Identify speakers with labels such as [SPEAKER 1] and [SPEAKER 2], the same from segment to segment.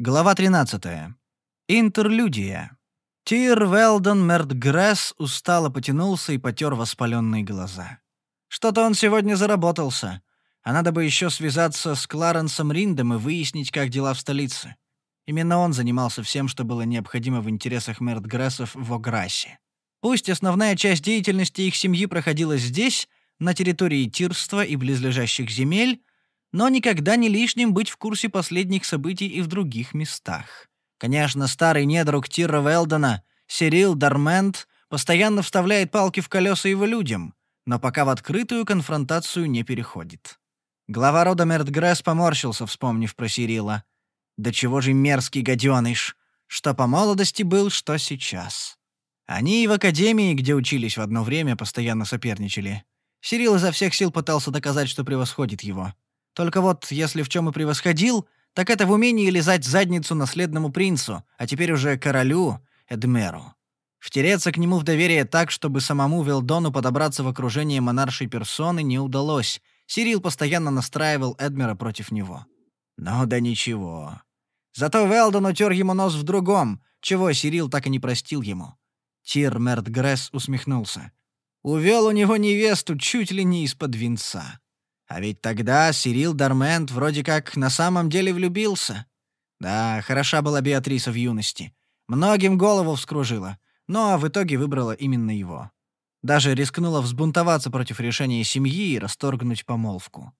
[SPEAKER 1] Глава 13. Интерлюдия. Тир Велдон Мертгресс устало потянулся и потер воспаленные глаза. Что-то он сегодня заработался. А надо бы еще связаться с Кларенсом Риндом и выяснить, как дела в столице. Именно он занимался всем, что было необходимо в интересах Мертгрессов в Ограсе. Пусть основная часть деятельности их семьи проходила здесь, на территории Тирства и близлежащих земель, но никогда не лишним быть в курсе последних событий и в других местах. Конечно, старый недруг Тира Велдона, Сирил Дармент, постоянно вставляет палки в колеса его людям, но пока в открытую конфронтацию не переходит. Глава рода Мертгресс поморщился, вспомнив про Сирила. Да чего же мерзкий гаденыш, что по молодости был, что сейчас. Они и в академии, где учились в одно время, постоянно соперничали. Сирил изо всех сил пытался доказать, что превосходит его. Только вот, если в чем и превосходил, так это в умении лизать задницу наследному принцу, а теперь уже королю Эдмеру. Втереться к нему в доверие так, чтобы самому Велдону подобраться в окружение монаршей персоны, не удалось. Сирил постоянно настраивал Эдмера против него. Но да ничего. Зато Велдон утер ему нос в другом, чего Сирил так и не простил ему. Тир Мертгресс усмехнулся. Увел у него невесту чуть ли не из-под венца. А ведь тогда Сирил Дармент вроде как на самом деле влюбился. Да, хороша была Беатриса в юности. Многим голову вскружила, но в итоге выбрала именно его. Даже рискнула взбунтоваться против решения семьи и расторгнуть помолвку.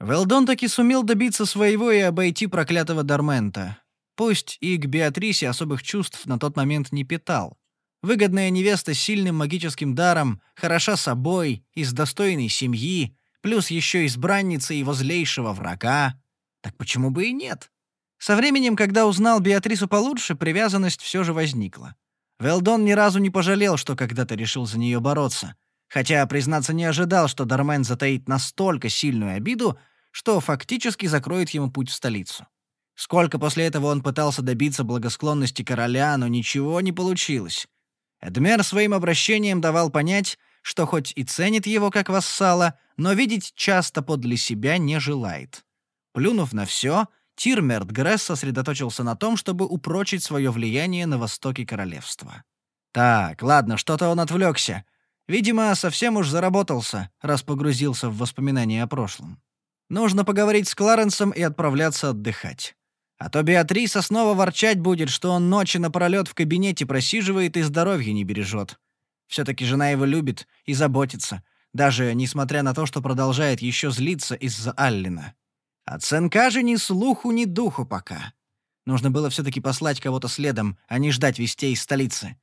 [SPEAKER 1] Велдон таки сумел добиться своего и обойти проклятого Дармента. Пусть и к Беатрисе особых чувств на тот момент не питал. Выгодная невеста с сильным магическим даром, хороша собой, из достойной семьи, плюс еще избранница его злейшего врага. Так почему бы и нет? Со временем, когда узнал Беатрису получше, привязанность все же возникла. Велдон ни разу не пожалел, что когда-то решил за нее бороться. Хотя, признаться, не ожидал, что Дармен затаит настолько сильную обиду, что фактически закроет ему путь в столицу. Сколько после этого он пытался добиться благосклонности короля, но ничего не получилось. Эдмер своим обращением давал понять, что хоть и ценит его как вассала, но видеть часто подле себя не желает. Плюнув на все, Тирмерт Гресс сосредоточился на том, чтобы упрочить свое влияние на востоке королевства. Так, ладно, что-то он отвлекся. Видимо, совсем уж заработался, раз погрузился в воспоминания о прошлом. Нужно поговорить с Кларенсом и отправляться отдыхать. А то Беатриса снова ворчать будет, что он ночи напролет в кабинете просиживает и здоровье не бережет. Все-таки жена его любит и заботится, даже несмотря на то, что продолжает еще злиться из-за Аллина. От сынка же ни слуху, ни духу пока. Нужно было все-таки послать кого-то следом, а не ждать вестей из столицы.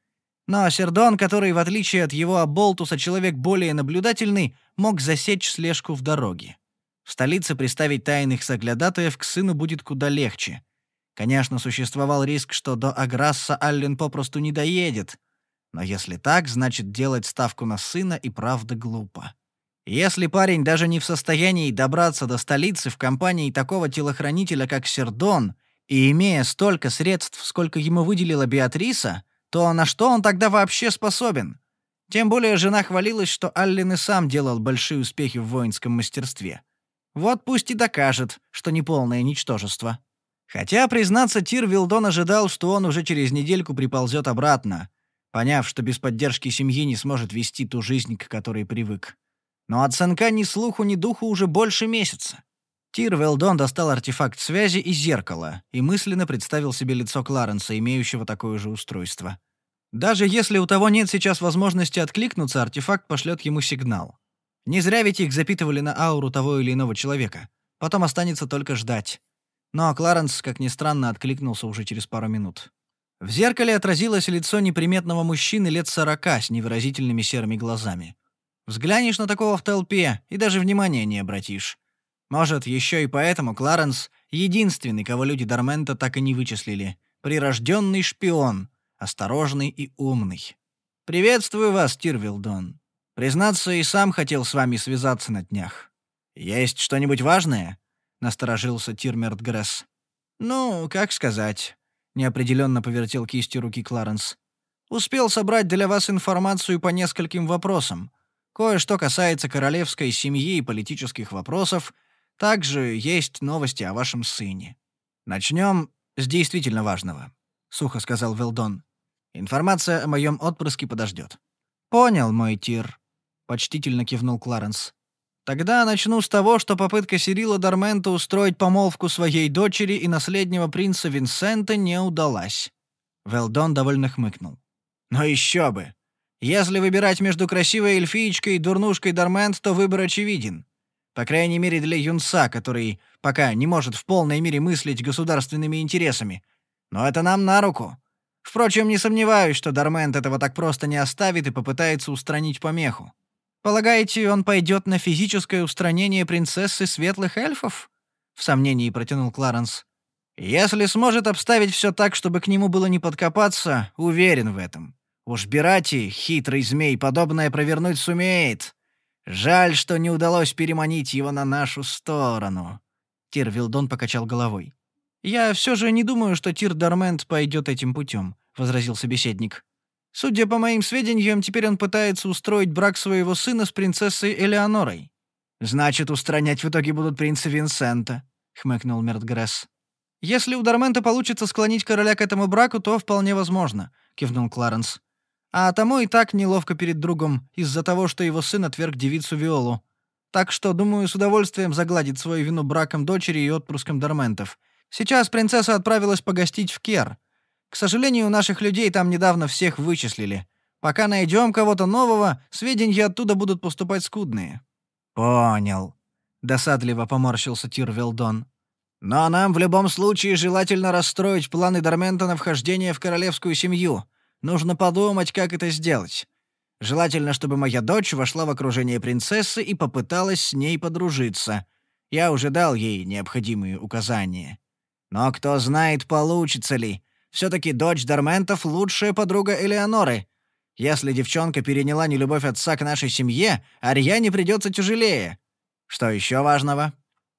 [SPEAKER 1] Но Сердон, который, в отличие от его Аболтуса, человек более наблюдательный, мог засечь слежку в дороге. В столице приставить тайных соглядатаев к сыну будет куда легче. Конечно, существовал риск, что до Аграсса Аллен попросту не доедет — но если так, значит делать ставку на сына и правда глупо. Если парень даже не в состоянии добраться до столицы в компании такого телохранителя, как Сердон, и имея столько средств, сколько ему выделила Беатриса, то на что он тогда вообще способен? Тем более жена хвалилась, что Аллен и сам делал большие успехи в воинском мастерстве. Вот пусть и докажет, что не полное ничтожество. Хотя, признаться, Тир Вилдон ожидал, что он уже через недельку приползет обратно — поняв, что без поддержки семьи не сможет вести ту жизнь, к которой привык. Но от сынка ни слуху, ни духу уже больше месяца. Тир Велдон достал артефакт связи и зеркало и мысленно представил себе лицо Кларенса, имеющего такое же устройство. Даже если у того нет сейчас возможности откликнуться, артефакт пошлет ему сигнал. Не зря ведь их запитывали на ауру того или иного человека. Потом останется только ждать. Но Кларенс, как ни странно, откликнулся уже через пару минут. В зеркале отразилось лицо неприметного мужчины лет сорока с невыразительными серыми глазами. Взглянешь на такого в толпе и даже внимания не обратишь. Может, еще и поэтому Кларенс — единственный, кого люди Дармента так и не вычислили. Прирожденный шпион, осторожный и умный. «Приветствую вас, Тирвилдон. Признаться, и сам хотел с вами связаться на днях. Есть что-нибудь важное?» — насторожился Тирмерт Гресс. «Ну, как сказать. — неопределенно повертел кистью руки Кларенс. «Успел собрать для вас информацию по нескольким вопросам. Кое-что касается королевской семьи и политических вопросов. Также есть новости о вашем сыне. Начнем «С действительно важного», — сухо сказал Велдон. «Информация о моем отпрыске подождет». «Понял, мой тир», — почтительно кивнул Кларенс. «Тогда начну с того, что попытка Сирила Дармента устроить помолвку своей дочери и наследнего принца Винсента не удалась». Велдон довольно хмыкнул. «Но еще бы! Если выбирать между красивой эльфиечкой и дурнушкой Дармент, то выбор очевиден. По крайней мере, для юнца, который пока не может в полной мере мыслить государственными интересами. Но это нам на руку. Впрочем, не сомневаюсь, что Дармент этого так просто не оставит и попытается устранить помеху. Полагаете, он пойдет на физическое устранение принцессы светлых эльфов? В сомнении протянул Кларенс. Если сможет обставить все так, чтобы к нему было не подкопаться, уверен в этом. Уж Бирати, хитрый змей, подобное провернуть сумеет. Жаль, что не удалось переманить его на нашу сторону. Тир Вилдон покачал головой. «Я все же не думаю, что Тир Дармент пойдет этим путем», — возразил собеседник. «Судя по моим сведениям, теперь он пытается устроить брак своего сына с принцессой Элеонорой». «Значит, устранять в итоге будут принца Винсента», — хмыкнул Мертгресс. «Если у Дармента получится склонить короля к этому браку, то вполне возможно», — кивнул Кларенс. А тому и так неловко перед другом из-за того, что его сын отверг девицу Виолу. Так что, думаю, с удовольствием загладит свою вину браком дочери и отпрыском Дарментов. Сейчас принцесса отправилась погостить в Кер. К сожалению, наших людей там недавно всех вычислили. Пока найдем кого-то нового, сведения оттуда будут поступать скудные». «Понял», — досадливо поморщился Тир Велдон. «Но нам в любом случае желательно расстроить планы Дармента на вхождение в королевскую семью. Нужно подумать, как это сделать. Желательно, чтобы моя дочь вошла в окружение принцессы и попыталась с ней подружиться. Я уже дал ей необходимые указания. Но кто знает, получится ли. Все-таки дочь Дарментов — лучшая подруга Элеоноры. Если девчонка переняла нелюбовь отца к нашей семье, Ариане придется тяжелее. Что еще важного?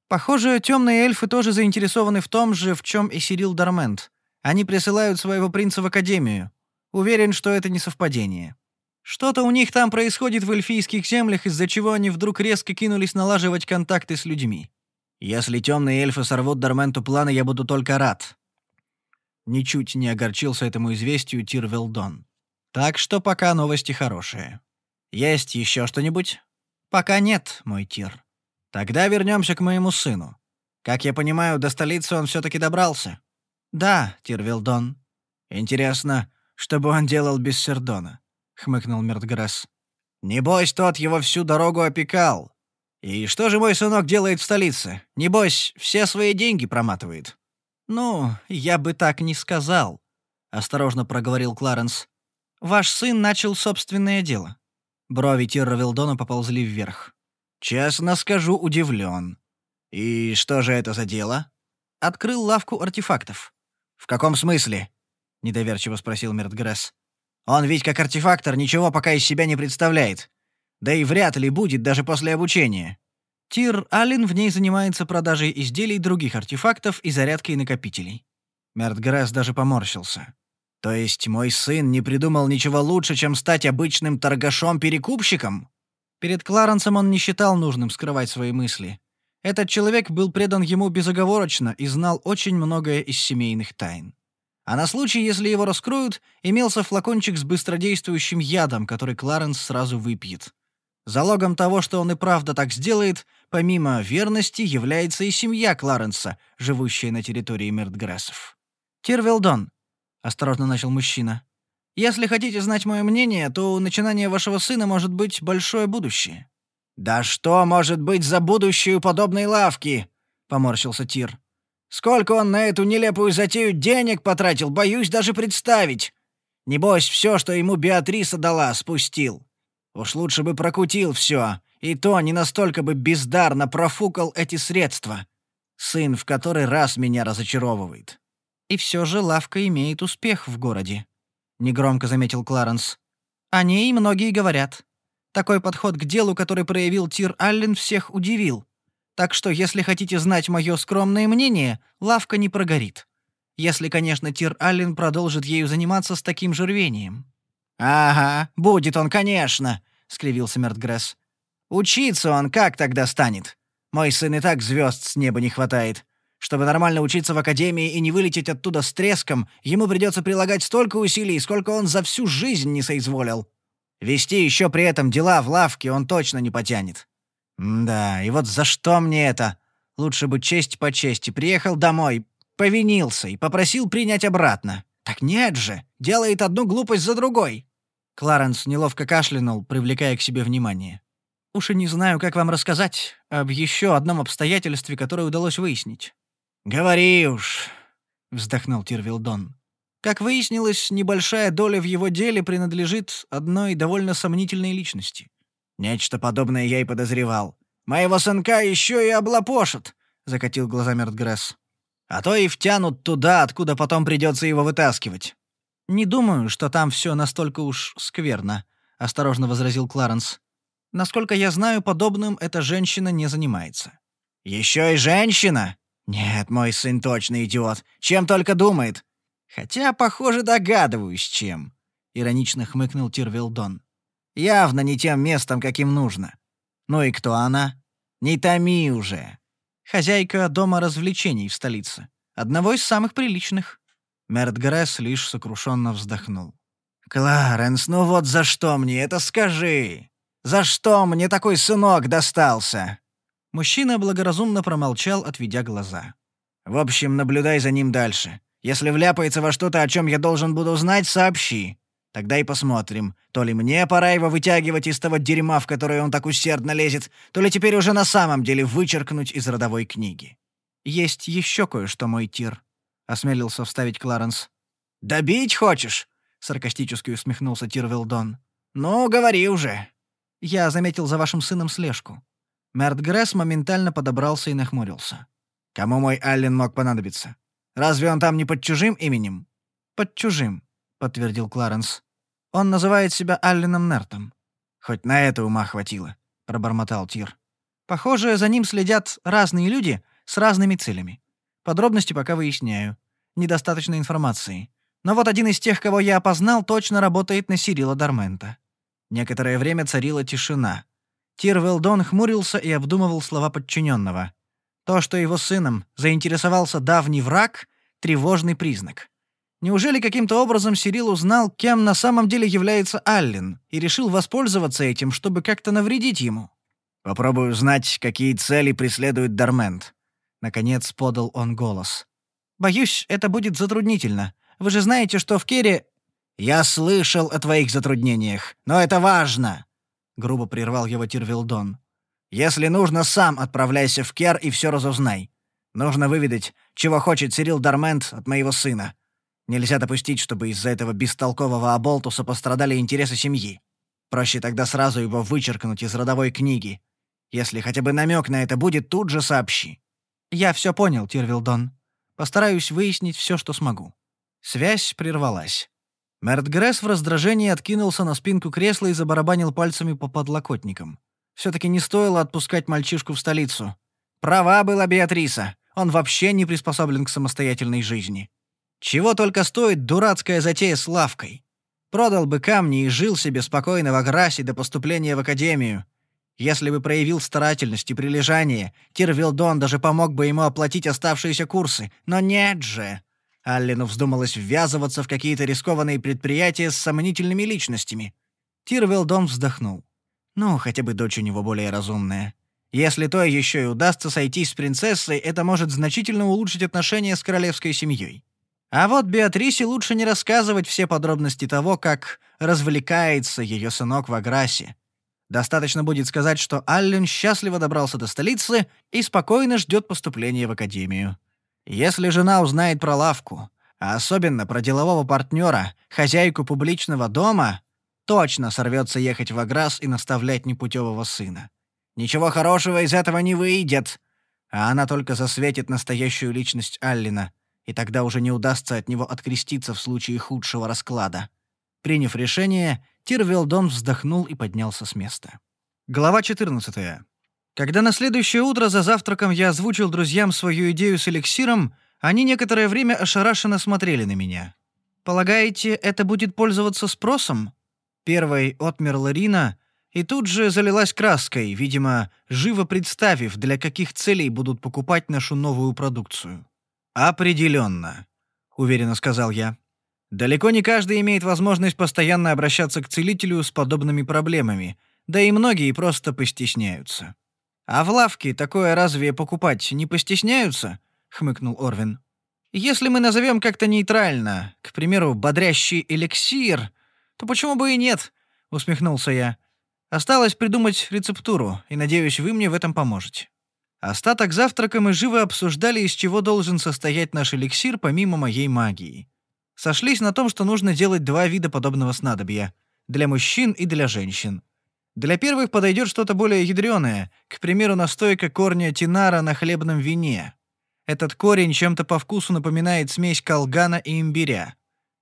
[SPEAKER 1] Похоже, темные эльфы тоже заинтересованы в том же, в чем и Сирил Дармент. Они присылают своего принца в Академию. Уверен, что это не совпадение. Что-то у них там происходит в эльфийских землях, из-за чего они вдруг резко кинулись налаживать контакты с людьми. Если темные эльфы сорвут Дарменту планы, я буду только рад. Ничуть не огорчился этому известию Тир Велдон. Так что пока новости хорошие. Есть еще что-нибудь? Пока нет, мой Тир. Тогда вернемся к моему сыну. Как я понимаю, до столицы он все-таки добрался. Да, Тир Вилдон. Интересно, что бы он делал без Сердона?» — хмыкнул Мертгресс. «Небось, тот его всю дорогу опекал. И что же мой сынок делает в столице? Небось, все свои деньги проматывает?» «Ну, я бы так не сказал», — осторожно проговорил Кларенс. «Ваш сын начал собственное дело». Брови Тирра Вилдона поползли вверх. «Честно скажу, удивлен. И что же это за дело?» «Открыл лавку артефактов». «В каком смысле?» — недоверчиво спросил Мертгресс. «Он ведь как артефактор ничего пока из себя не представляет. Да и вряд ли будет даже после обучения». Тир Аллен в ней занимается продажей изделий других артефактов и зарядкой накопителей. Мертгресс даже поморщился. «То есть мой сын не придумал ничего лучше, чем стать обычным торгашом-перекупщиком?» Перед Кларенсом он не считал нужным скрывать свои мысли. Этот человек был предан ему безоговорочно и знал очень многое из семейных тайн. А на случай, если его раскроют, имелся флакончик с быстродействующим ядом, который Кларенс сразу выпьет. Залогом того, что он и правда так сделает, помимо верности, является и семья Кларенса, живущая на территории Мертгрессов. «Тирвелдон», — осторожно начал мужчина, — «если хотите знать мое мнение, то у начинания вашего сына может быть большое будущее». «Да что может быть за будущее у подобной лавки?» — поморщился Тир. Сколько он на эту нелепую затею денег потратил, боюсь даже представить. Небось, все, что ему Беатриса дала, спустил. Уж лучше бы прокутил все, и то не настолько бы бездарно профукал эти средства. Сын в который раз меня разочаровывает. И все же лавка имеет успех в городе, негромко заметил Кларенс. О ней многие говорят. Такой подход к делу, который проявил Тир Аллен, всех удивил. Так что, если хотите знать мое скромное мнение, лавка не прогорит. Если, конечно, Тир Аллен продолжит ею заниматься с таким же рвением». «Ага, будет он, конечно», — скривился Мертгресс. «Учиться он как тогда станет? Мой сын и так звезд с неба не хватает. Чтобы нормально учиться в академии и не вылететь оттуда с треском, ему придется прилагать столько усилий, сколько он за всю жизнь не соизволил. Вести еще при этом дела в лавке он точно не потянет. да, и вот за что мне это? Лучше бы честь по чести. Приехал домой, повинился и попросил принять обратно. Так нет же, делает одну глупость за другой. Кларенс неловко кашлянул, привлекая к себе внимание. «Уж и не знаю, как вам рассказать об еще одном обстоятельстве, которое удалось выяснить». «Говори уж», — вздохнул Тирвилдон. Как выяснилось, небольшая доля в его деле принадлежит одной довольно сомнительной личности. «Нечто подобное я и подозревал. Моего сынка еще и облапошат», — закатил глаза Мертгресс. «А то и втянут туда, откуда потом придется его вытаскивать». «Не думаю, что там все настолько уж скверно», — осторожно возразил Кларенс. «Насколько я знаю, подобным эта женщина не занимается». «Еще и женщина? Нет, мой сын точно идиот. Чем только думает. Хотя, похоже, догадываюсь, чем», — иронично хмыкнул Тирвилдон. «Явно не тем местом, каким нужно. Ну и кто она? Не томи уже. Хозяйка дома развлечений в столице. Одного из самых приличных». Мерт лишь сокрушенно вздохнул. «Кларенс, ну вот за что мне это скажи? За что мне такой сынок достался?» Мужчина благоразумно промолчал, отведя глаза. «В общем, наблюдай за ним дальше. Если вляпается во что-то, о чем я должен буду знать, сообщи. Тогда и посмотрим, то ли мне пора его вытягивать из того дерьма, в которое он так усердно лезет, то ли теперь уже на самом деле вычеркнуть из родовой книги. Есть еще кое-что, мой тир осмелился вставить Кларенс. «Добить хочешь?» — саркастически усмехнулся Тирвилдон. «Ну, говори уже». «Я заметил за вашим сыном слежку». Мерт Гресс моментально подобрался и нахмурился. «Кому мой Аллен мог понадобиться? Разве он там не под чужим именем?» «Под чужим», — подтвердил Кларенс. «Он называет себя Алленом Нертом». «Хоть на это ума хватило», — пробормотал Тир. «Похоже, за ним следят разные люди с разными целями. Подробности пока выясняю. Недостаточно информации. Но вот один из тех, кого я опознал, точно работает на Сирила Дармента. Некоторое время царила тишина. Тир Велдон хмурился и обдумывал слова подчиненного. То, что его сыном заинтересовался давний враг — тревожный признак. Неужели каким-то образом Сирил узнал, кем на самом деле является Аллен, и решил воспользоваться этим, чтобы как-то навредить ему? «Попробую узнать, какие цели преследует Дармент», Наконец подал он голос. «Боюсь, это будет затруднительно. Вы же знаете, что в Кере...» «Я слышал о твоих затруднениях, но это важно!» Грубо прервал его Тирвилдон. «Если нужно, сам отправляйся в Кер и все разузнай. Нужно выведать, чего хочет Сирил Дармент от моего сына. Нельзя допустить, чтобы из-за этого бестолкового оболтуса пострадали интересы семьи. Проще тогда сразу его вычеркнуть из родовой книги. Если хотя бы намек на это будет, тут же сообщи. «Я все понял, Тирвилдон. Постараюсь выяснить все, что смогу». Связь прервалась. Мерт Гресс в раздражении откинулся на спинку кресла и забарабанил пальцами по подлокотникам. Все-таки не стоило отпускать мальчишку в столицу. Права была Беатриса. Он вообще не приспособлен к самостоятельной жизни. Чего только стоит дурацкая затея с лавкой. Продал бы камни и жил себе спокойно в Аграсе до поступления в академию. Если бы проявил старательность и прилежание, Тирвилдон даже помог бы ему оплатить оставшиеся курсы. Но нет же. Аллену вздумалось ввязываться в какие-то рискованные предприятия с сомнительными личностями. Тирвилдон вздохнул. Ну, хотя бы дочь у него более разумная. Если то еще и удастся сойтись с принцессой, это может значительно улучшить отношения с королевской семьей. А вот Беатрисе лучше не рассказывать все подробности того, как развлекается ее сынок в Аграсе. Достаточно будет сказать, что Аллен счастливо добрался до столицы и спокойно ждет поступления в академию. Если жена узнает про лавку, а особенно про делового партнера, хозяйку публичного дома, точно сорвется ехать в Аграс и наставлять непутевого сына. Ничего хорошего из этого не выйдет, а она только засветит настоящую личность Аллина, и тогда уже не удастся от него откреститься в случае худшего расклада. Приняв решение, Тирвелдон вздохнул и поднялся с места. Глава 14. Когда на следующее утро за завтраком я озвучил друзьям свою идею с эликсиром, они некоторое время ошарашенно смотрели на меня. «Полагаете, это будет пользоваться спросом?» Первой отмерла Рина, И тут же залилась краской, видимо, живо представив, для каких целей будут покупать нашу новую продукцию. «Определенно», — уверенно сказал я. «Далеко не каждый имеет возможность постоянно обращаться к целителю с подобными проблемами, да и многие просто постесняются». «А в лавке такое разве покупать не постесняются?» — хмыкнул Орвин. «Если мы назовем как-то нейтрально, к примеру, бодрящий эликсир, то почему бы и нет?» — усмехнулся я. «Осталось придумать рецептуру, и, надеюсь, вы мне в этом поможете». Остаток завтрака мы живо обсуждали, из чего должен состоять наш эликсир помимо моей магии. Сошлись на том, что нужно делать два вида подобного снадобья — для мужчин и для женщин. Для первых подойдет что-то более ядреное, к примеру, настойка корня тинара на хлебном вине. Этот корень чем-то по вкусу напоминает смесь колгана и имбиря.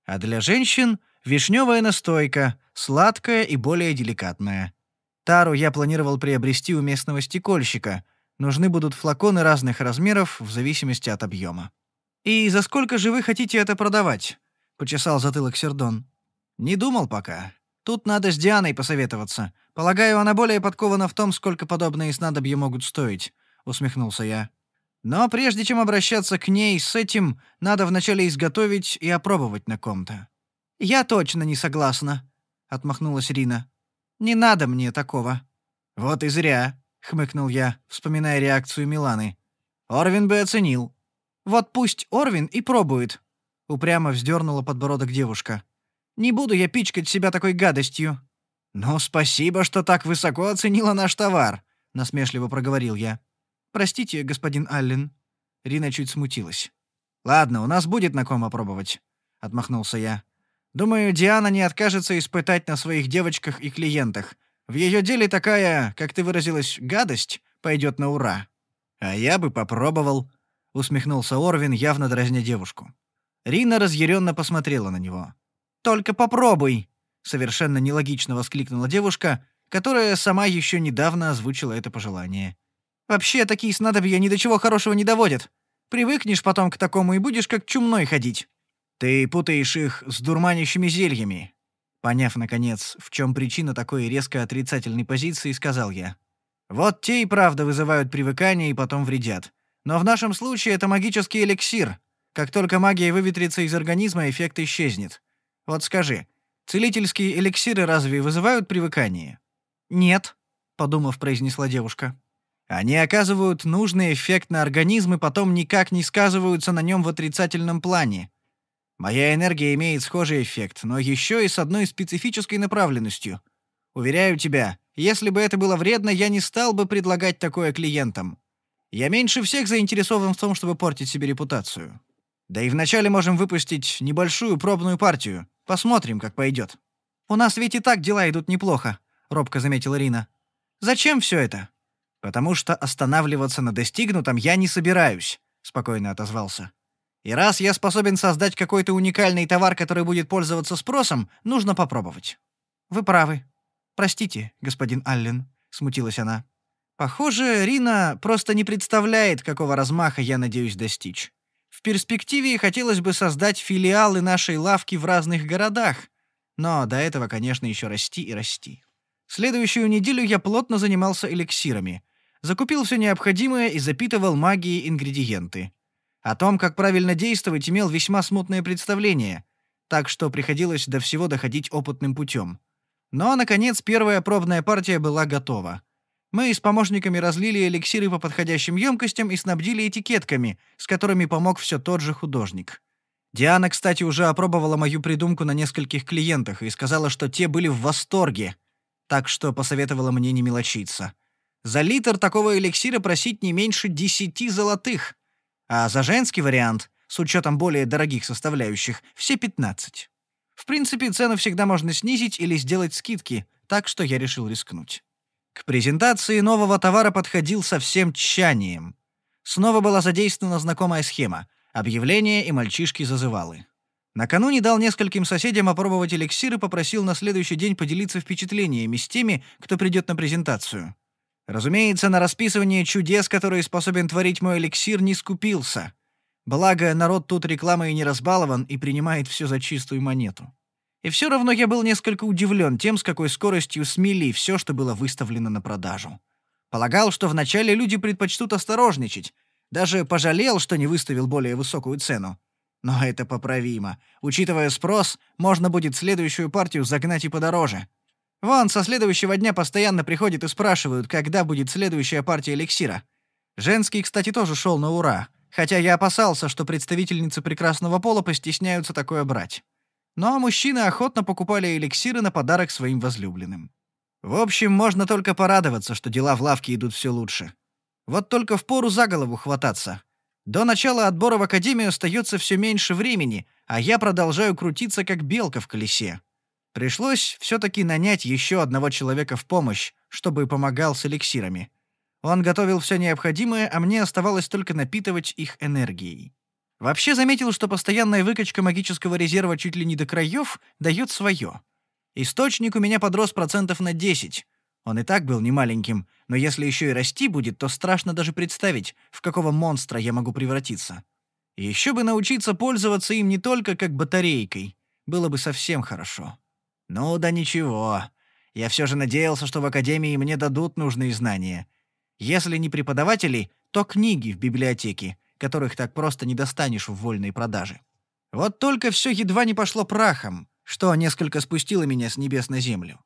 [SPEAKER 1] А для женщин — вишневая настойка, сладкая и более деликатная. Тару я планировал приобрести у местного стекольщика. Нужны будут флаконы разных размеров в зависимости от объема. «И за сколько же вы хотите это продавать?» — почесал затылок Сердон. «Не думал пока. Тут надо с Дианой посоветоваться. Полагаю, она более подкована в том, сколько подобные снадобья могут стоить», — усмехнулся я. «Но прежде чем обращаться к ней с этим, надо вначале изготовить и опробовать на ком-то». «Я точно не согласна», — отмахнулась Рина. «Не надо мне такого». «Вот и зря», — хмыкнул я, вспоминая реакцию Миланы. «Орвин бы оценил». «Вот пусть Орвин и пробует», — упрямо вздернула подбородок девушка. Не буду я пичкать себя такой гадостью». «Ну, спасибо, что так высоко оценила наш товар», — насмешливо проговорил я. «Простите, господин Аллен». Рина чуть смутилась. «Ладно, у нас будет на ком опробовать», — отмахнулся я. «Думаю, Диана не откажется испытать на своих девочках и клиентах. В ее деле такая, как ты выразилась, гадость пойдет на ура». «А я бы попробовал», — усмехнулся Орвин, явно дразня девушку. Рина разъяренно посмотрела на него. «Только попробуй!» — совершенно нелогично воскликнула девушка, которая сама еще недавно озвучила это пожелание. «Вообще, такие снадобья ни до чего хорошего не доводят. Привыкнешь потом к такому и будешь как чумной ходить. Ты путаешь их с дурманящими зельями». Поняв, наконец, в чем причина такой резко отрицательной позиции, сказал я. «Вот те и правда вызывают привыкание и потом вредят. Но в нашем случае это магический эликсир. Как только магия выветрится из организма, эффект исчезнет. Вот скажи, целительские эликсиры разве вызывают привыкание? Нет, подумав, произнесла девушка. Они оказывают нужный эффект на организм и потом никак не сказываются на нем в отрицательном плане. Моя энергия имеет схожий эффект, но еще и с одной специфической направленностью. Уверяю тебя, если бы это было вредно, я не стал бы предлагать такое клиентам. Я меньше всех заинтересован в том, чтобы портить себе репутацию. Да и вначале можем выпустить небольшую пробную партию. Посмотрим, как пойдет. У нас ведь и так дела идут неплохо, робко заметила Рина. Зачем все это? Потому что останавливаться на достигнутом я не собираюсь, спокойно отозвался. И раз я способен создать какой-то уникальный товар, который будет пользоваться спросом, нужно попробовать. Вы правы. Простите, господин Аллен, смутилась она. Похоже, Рина просто не представляет, какого размаха я надеюсь достичь. В перспективе хотелось бы создать филиалы нашей лавки в разных городах, но до этого, конечно, еще расти и расти. Следующую неделю я плотно занимался эликсирами. Закупил все необходимое и запитывал магией ингредиенты. О том, как правильно действовать, имел весьма смутное представление, так что приходилось до всего доходить опытным путем. Но, наконец, первая пробная партия была готова. Мы с помощниками разлили эликсиры по подходящим емкостям и снабдили этикетками, с которыми помог все тот же художник. Диана, кстати, уже опробовала мою придумку на нескольких клиентах и сказала, что те были в восторге, так что посоветовала мне не мелочиться. За литр такого эликсира просить не меньше десяти золотых, а за женский вариант, с учетом более дорогих составляющих, все пятнадцать. В принципе, цену всегда можно снизить или сделать скидки, так что я решил рискнуть. К презентации нового товара подходил со всем тщанием. Снова была задействована знакомая схема — объявления и мальчишки-зазывалы. Накануне дал нескольким соседям опробовать эликсир и попросил на следующий день поделиться впечатлениями с теми, кто придет на презентацию. Разумеется, на расписывание чудес, которые способен творить мой эликсир, не скупился. Благо, народ тут рекламой не разбалован и принимает все за чистую монету. И все равно я был несколько удивлен тем, с какой скоростью смели все, что было выставлено на продажу. Полагал, что вначале люди предпочтут осторожничать. Даже пожалел, что не выставил более высокую цену. Но это поправимо. Учитывая спрос, можно будет следующую партию загнать и подороже. Вон, со следующего дня постоянно приходят и спрашивают, когда будет следующая партия эликсира. Женский, кстати, тоже шел на ура, хотя я опасался, что представительницы прекрасного пола постесняются такое брать. Но мужчины охотно покупали эликсиры на подарок своим возлюбленным. В общем, можно только порадоваться, что дела в лавке идут все лучше. Вот только впору за голову хвататься. До начала отбора в академию остается все меньше времени, а я продолжаю крутиться как белка в колесе. Пришлось все-таки нанять еще одного человека в помощь, чтобы помогал с эликсирами. Он готовил все необходимое, а мне оставалось только напитывать их энергией. Вообще заметил, что постоянная выкачка магического резерва чуть ли не до краев дает свое. Источник у меня подрос процентов на 10. Он и так был немаленьким, но если еще и расти будет, то страшно даже представить, в какого монстра я могу превратиться. Еще бы научиться пользоваться им не только как батарейкой. Было бы совсем хорошо. Ну да ничего. Я все же надеялся, что в академии мне дадут нужные знания. Если не преподаватели, то книги в библиотеке, которых так просто не достанешь в вольной продаже. Вот только все едва не пошло прахом, что несколько спустило меня с небес на землю.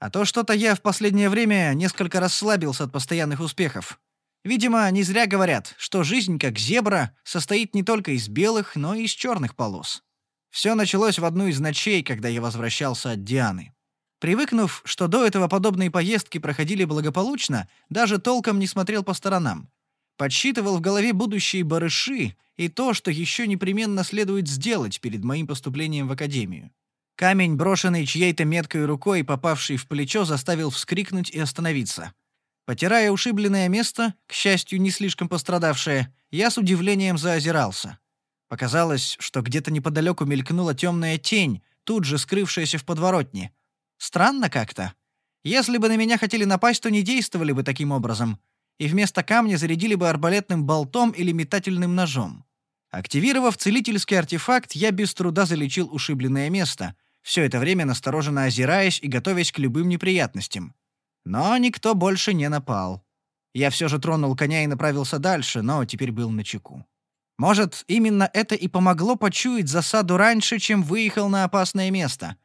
[SPEAKER 1] А то что-то я в последнее время несколько расслабился от постоянных успехов. Видимо, не зря говорят, что жизнь, как зебра, состоит не только из белых, но и из черных полос. Все началось в одну из ночей, когда я возвращался от Дианы. Привыкнув, что до этого подобные поездки проходили благополучно, даже толком не смотрел по сторонам. Подсчитывал в голове будущие барыши и то, что еще непременно следует сделать перед моим поступлением в академию. Камень, брошенный чьей-то меткой рукой, попавший в плечо, заставил вскрикнуть и остановиться. Потирая ушибленное место, к счастью, не слишком пострадавшее, я с удивлением заозирался. Показалось, что где-то неподалеку мелькнула темная тень, тут же скрывшаяся в подворотне. Странно как-то. Если бы на меня хотели напасть, то не действовали бы таким образом, и вместо камня зарядили бы арбалетным болтом или метательным ножом. Активировав целительский артефакт, я без труда залечил ушибленное место — все это время настороженно озираясь и готовясь к любым неприятностям. Но никто больше не напал. Я все же тронул коня и направился дальше, но теперь был на чеку. Может, именно это и помогло почуять засаду раньше, чем выехал на опасное место.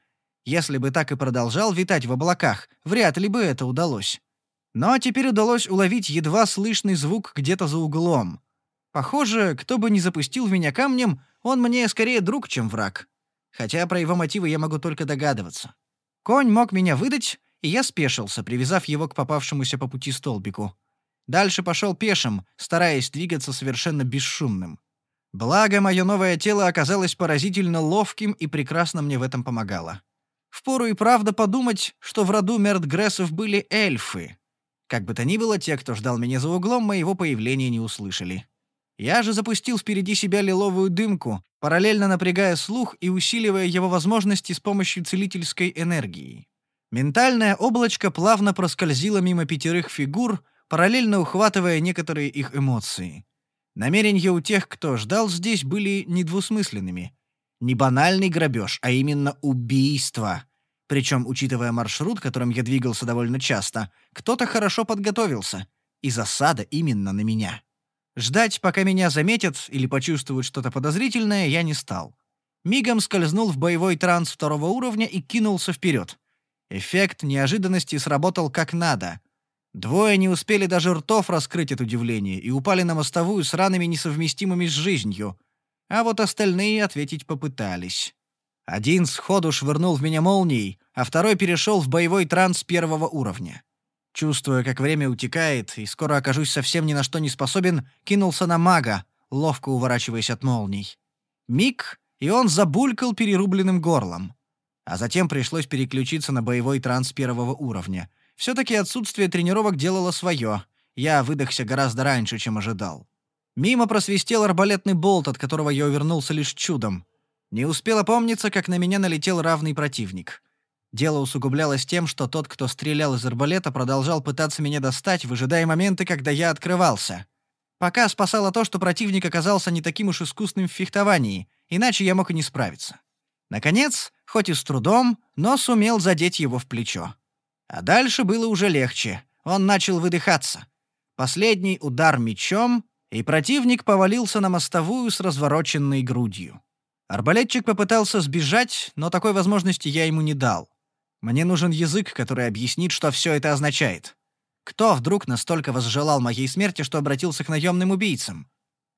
[SPEAKER 1] Если бы так и продолжал витать в облаках, вряд ли бы это удалось. Но теперь удалось уловить едва слышный звук где-то за углом. Похоже, кто бы ни запустил в меня камнем, он мне скорее друг, чем враг хотя про его мотивы я могу только догадываться. Конь мог меня выдать, и я спешился, привязав его к попавшемуся по пути столбику. Дальше пошел пешим, стараясь двигаться совершенно бесшумным. Благо, мое новое тело оказалось поразительно ловким и прекрасно мне в этом помогало. Впору и правда подумать, что в роду Мертгрессов были эльфы. Как бы то ни было, те, кто ждал меня за углом, моего появления не услышали. Я же запустил впереди себя лиловую дымку, параллельно напрягая слух и усиливая его возможности с помощью целительской энергии. Ментальное облачко плавно проскользило мимо пятерых фигур, параллельно ухватывая некоторые их эмоции. Намерения у тех, кто ждал здесь, были недвусмысленными. Не банальный грабеж, а именно убийство. Причем, учитывая маршрут, которым я двигался довольно часто, кто-то хорошо подготовился. И засада именно на меня. Ждать, пока меня заметят или почувствуют что-то подозрительное, я не стал. Мигом скользнул в боевой транс второго уровня и кинулся вперед. Эффект неожиданности сработал как надо. Двое не успели даже ртов раскрыть от удивления и упали на мостовую с ранами, несовместимыми с жизнью. А вот остальные ответить попытались. Один сходу швырнул в меня молнией, а второй перешел в боевой транс первого уровня. Чувствуя, как время утекает, и скоро окажусь совсем ни на что не способен, кинулся на мага, ловко уворачиваясь от молний. Миг, и он забулькал перерубленным горлом. А затем пришлось переключиться на боевой транс первого уровня. Все-таки отсутствие тренировок делало свое. Я выдохся гораздо раньше, чем ожидал. Мимо просвистел арбалетный болт, от которого я увернулся лишь чудом. Не успел опомниться, как на меня налетел равный противник. Дело усугублялось тем, что тот, кто стрелял из арбалета, продолжал пытаться меня достать, выжидая моменты, когда я открывался. Пока спасало то, что противник оказался не таким уж искусным в фехтовании, иначе я мог и не справиться. Наконец, хоть и с трудом, но сумел задеть его в плечо. А дальше было уже легче. Он начал выдыхаться. Последний удар мечом, и противник повалился на мостовую с развороченной грудью. Арбалетчик попытался сбежать, но такой возможности я ему не дал. Мне нужен язык, который объяснит, что все это означает. Кто вдруг настолько возжелал моей смерти, что обратился к наемным убийцам?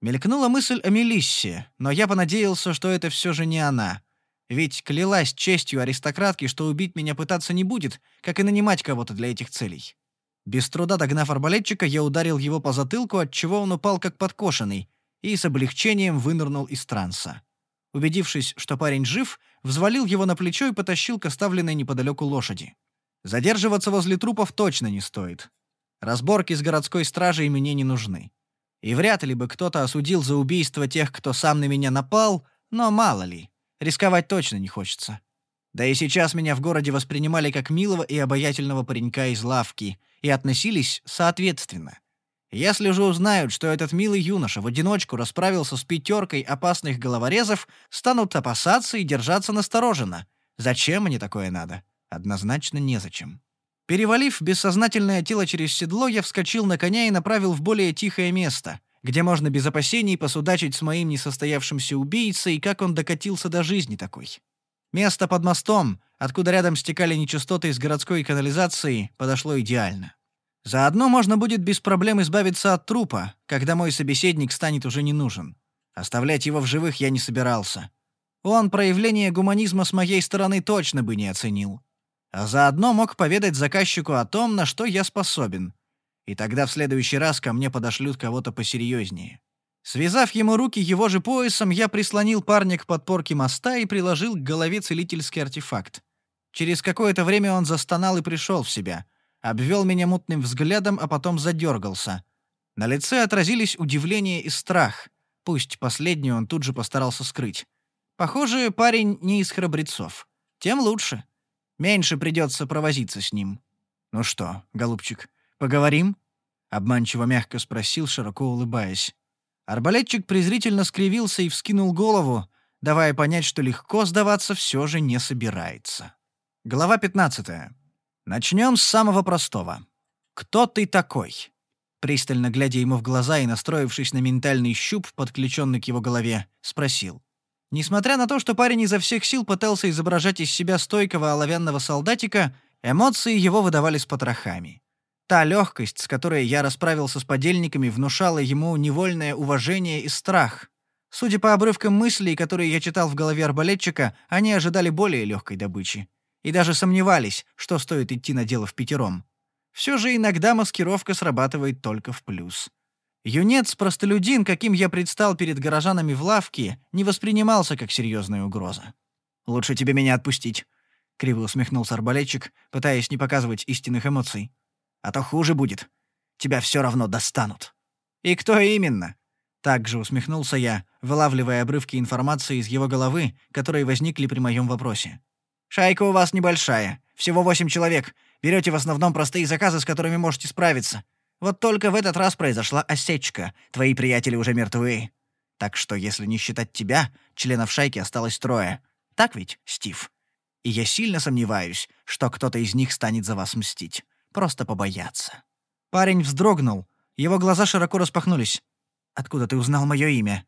[SPEAKER 1] Мелькнула мысль о Мелиссе, но я понадеялся, что это все же не она. Ведь клялась честью аристократки, что убить меня пытаться не будет, как и нанимать кого-то для этих целей. Без труда догнав арбалетчика, я ударил его по затылку, отчего он упал как подкошенный, и с облегчением вынырнул из транса. Убедившись, что парень жив, взвалил его на плечо и потащил к оставленной неподалеку лошади. Задерживаться возле трупов точно не стоит. Разборки с городской стражей мне не нужны. И вряд ли бы кто-то осудил за убийство тех, кто сам на меня напал, но мало ли. Рисковать точно не хочется. Да и сейчас меня в городе воспринимали как милого и обаятельного паренька из лавки и относились соответственно. Если же узнают, что этот милый юноша в одиночку расправился с пятеркой опасных головорезов, станут опасаться и держаться настороженно. Зачем мне такое надо? Однозначно незачем. Перевалив бессознательное тело через седло, я вскочил на коня и направил в более тихое место, где можно без опасений посудачить с моим несостоявшимся убийцей, как он докатился до жизни такой. Место под мостом, откуда рядом стекали нечистоты из городской канализации, подошло идеально. Заодно можно будет без проблем избавиться от трупа, когда мой собеседник станет уже не нужен. Оставлять его в живых я не собирался. Он проявление гуманизма с моей стороны точно бы не оценил а заодно мог поведать заказчику о том, на что я способен. И тогда в следующий раз ко мне подошлют кого-то посерьезнее. Связав ему руки его же поясом, я прислонил парня к подпорке моста и приложил к голове целительский артефакт. Через какое-то время он застонал и пришел в себя. Обвел меня мутным взглядом, а потом задергался. На лице отразились удивление и страх. Пусть последнюю он тут же постарался скрыть. Похоже, парень не из храбрецов. Тем лучше. Меньше придется провозиться с ним. «Ну что, голубчик, поговорим?» — обманчиво мягко спросил, широко улыбаясь. Арбалетчик презрительно скривился и вскинул голову, давая понять, что легко сдаваться все же не собирается. Глава 15. Начнем с самого простого. «Кто ты такой?» Пристально глядя ему в глаза и настроившись на ментальный щуп, подключенный к его голове, спросил. Несмотря на то, что парень изо всех сил пытался изображать из себя стойкого оловянного солдатика, эмоции его выдавали с потрохами. Та легкость, с которой я расправился с подельниками, внушала ему невольное уважение и страх. Судя по обрывкам мыслей, которые я читал в голове арбалетчика, они ожидали более легкой добычи. И даже сомневались, что стоит идти на дело в пятером. Все же иногда маскировка срабатывает только в плюс. Юнец-простолюдин, каким я предстал перед горожанами в лавке, не воспринимался как серьезная угроза. «Лучше тебе меня отпустить», — криво усмехнулся арбалетчик, пытаясь не показывать истинных эмоций. «А то хуже будет. Тебя все равно достанут». «И кто именно?» Также усмехнулся я, вылавливая обрывки информации из его головы, которые возникли при моем вопросе. «Шайка у вас небольшая, всего восемь человек. Берете в основном простые заказы, с которыми можете справиться. Вот только в этот раз произошла осечка. Твои приятели уже мертвы. Так что, если не считать тебя, членов шайки осталось трое. Так ведь, Стив? И я сильно сомневаюсь, что кто-то из них станет за вас мстить. Просто побояться». Парень вздрогнул. Его глаза широко распахнулись. «Откуда ты узнал мое имя?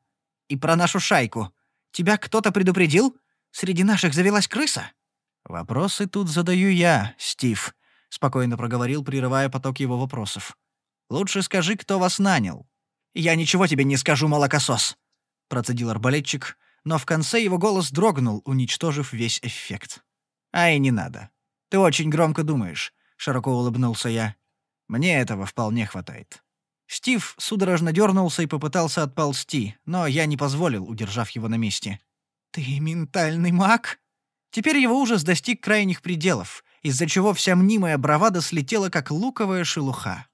[SPEAKER 1] И про нашу шайку? Тебя кто-то предупредил? Среди наших завелась крыса?» «Вопросы тут задаю я, Стив», — спокойно проговорил, прерывая поток его вопросов. Лучше скажи, кто вас нанял». «Я ничего тебе не скажу, молокосос», — процедил арбалетчик, но в конце его голос дрогнул, уничтожив весь эффект. «Ай, не надо. Ты очень громко думаешь», — широко улыбнулся я. «Мне этого вполне хватает». Стив судорожно дернулся и попытался отползти, но я не позволил, удержав его на месте. «Ты ментальный маг?» Теперь его ужас достиг крайних пределов, из-за чего вся мнимая бравада слетела, как луковая шелуха.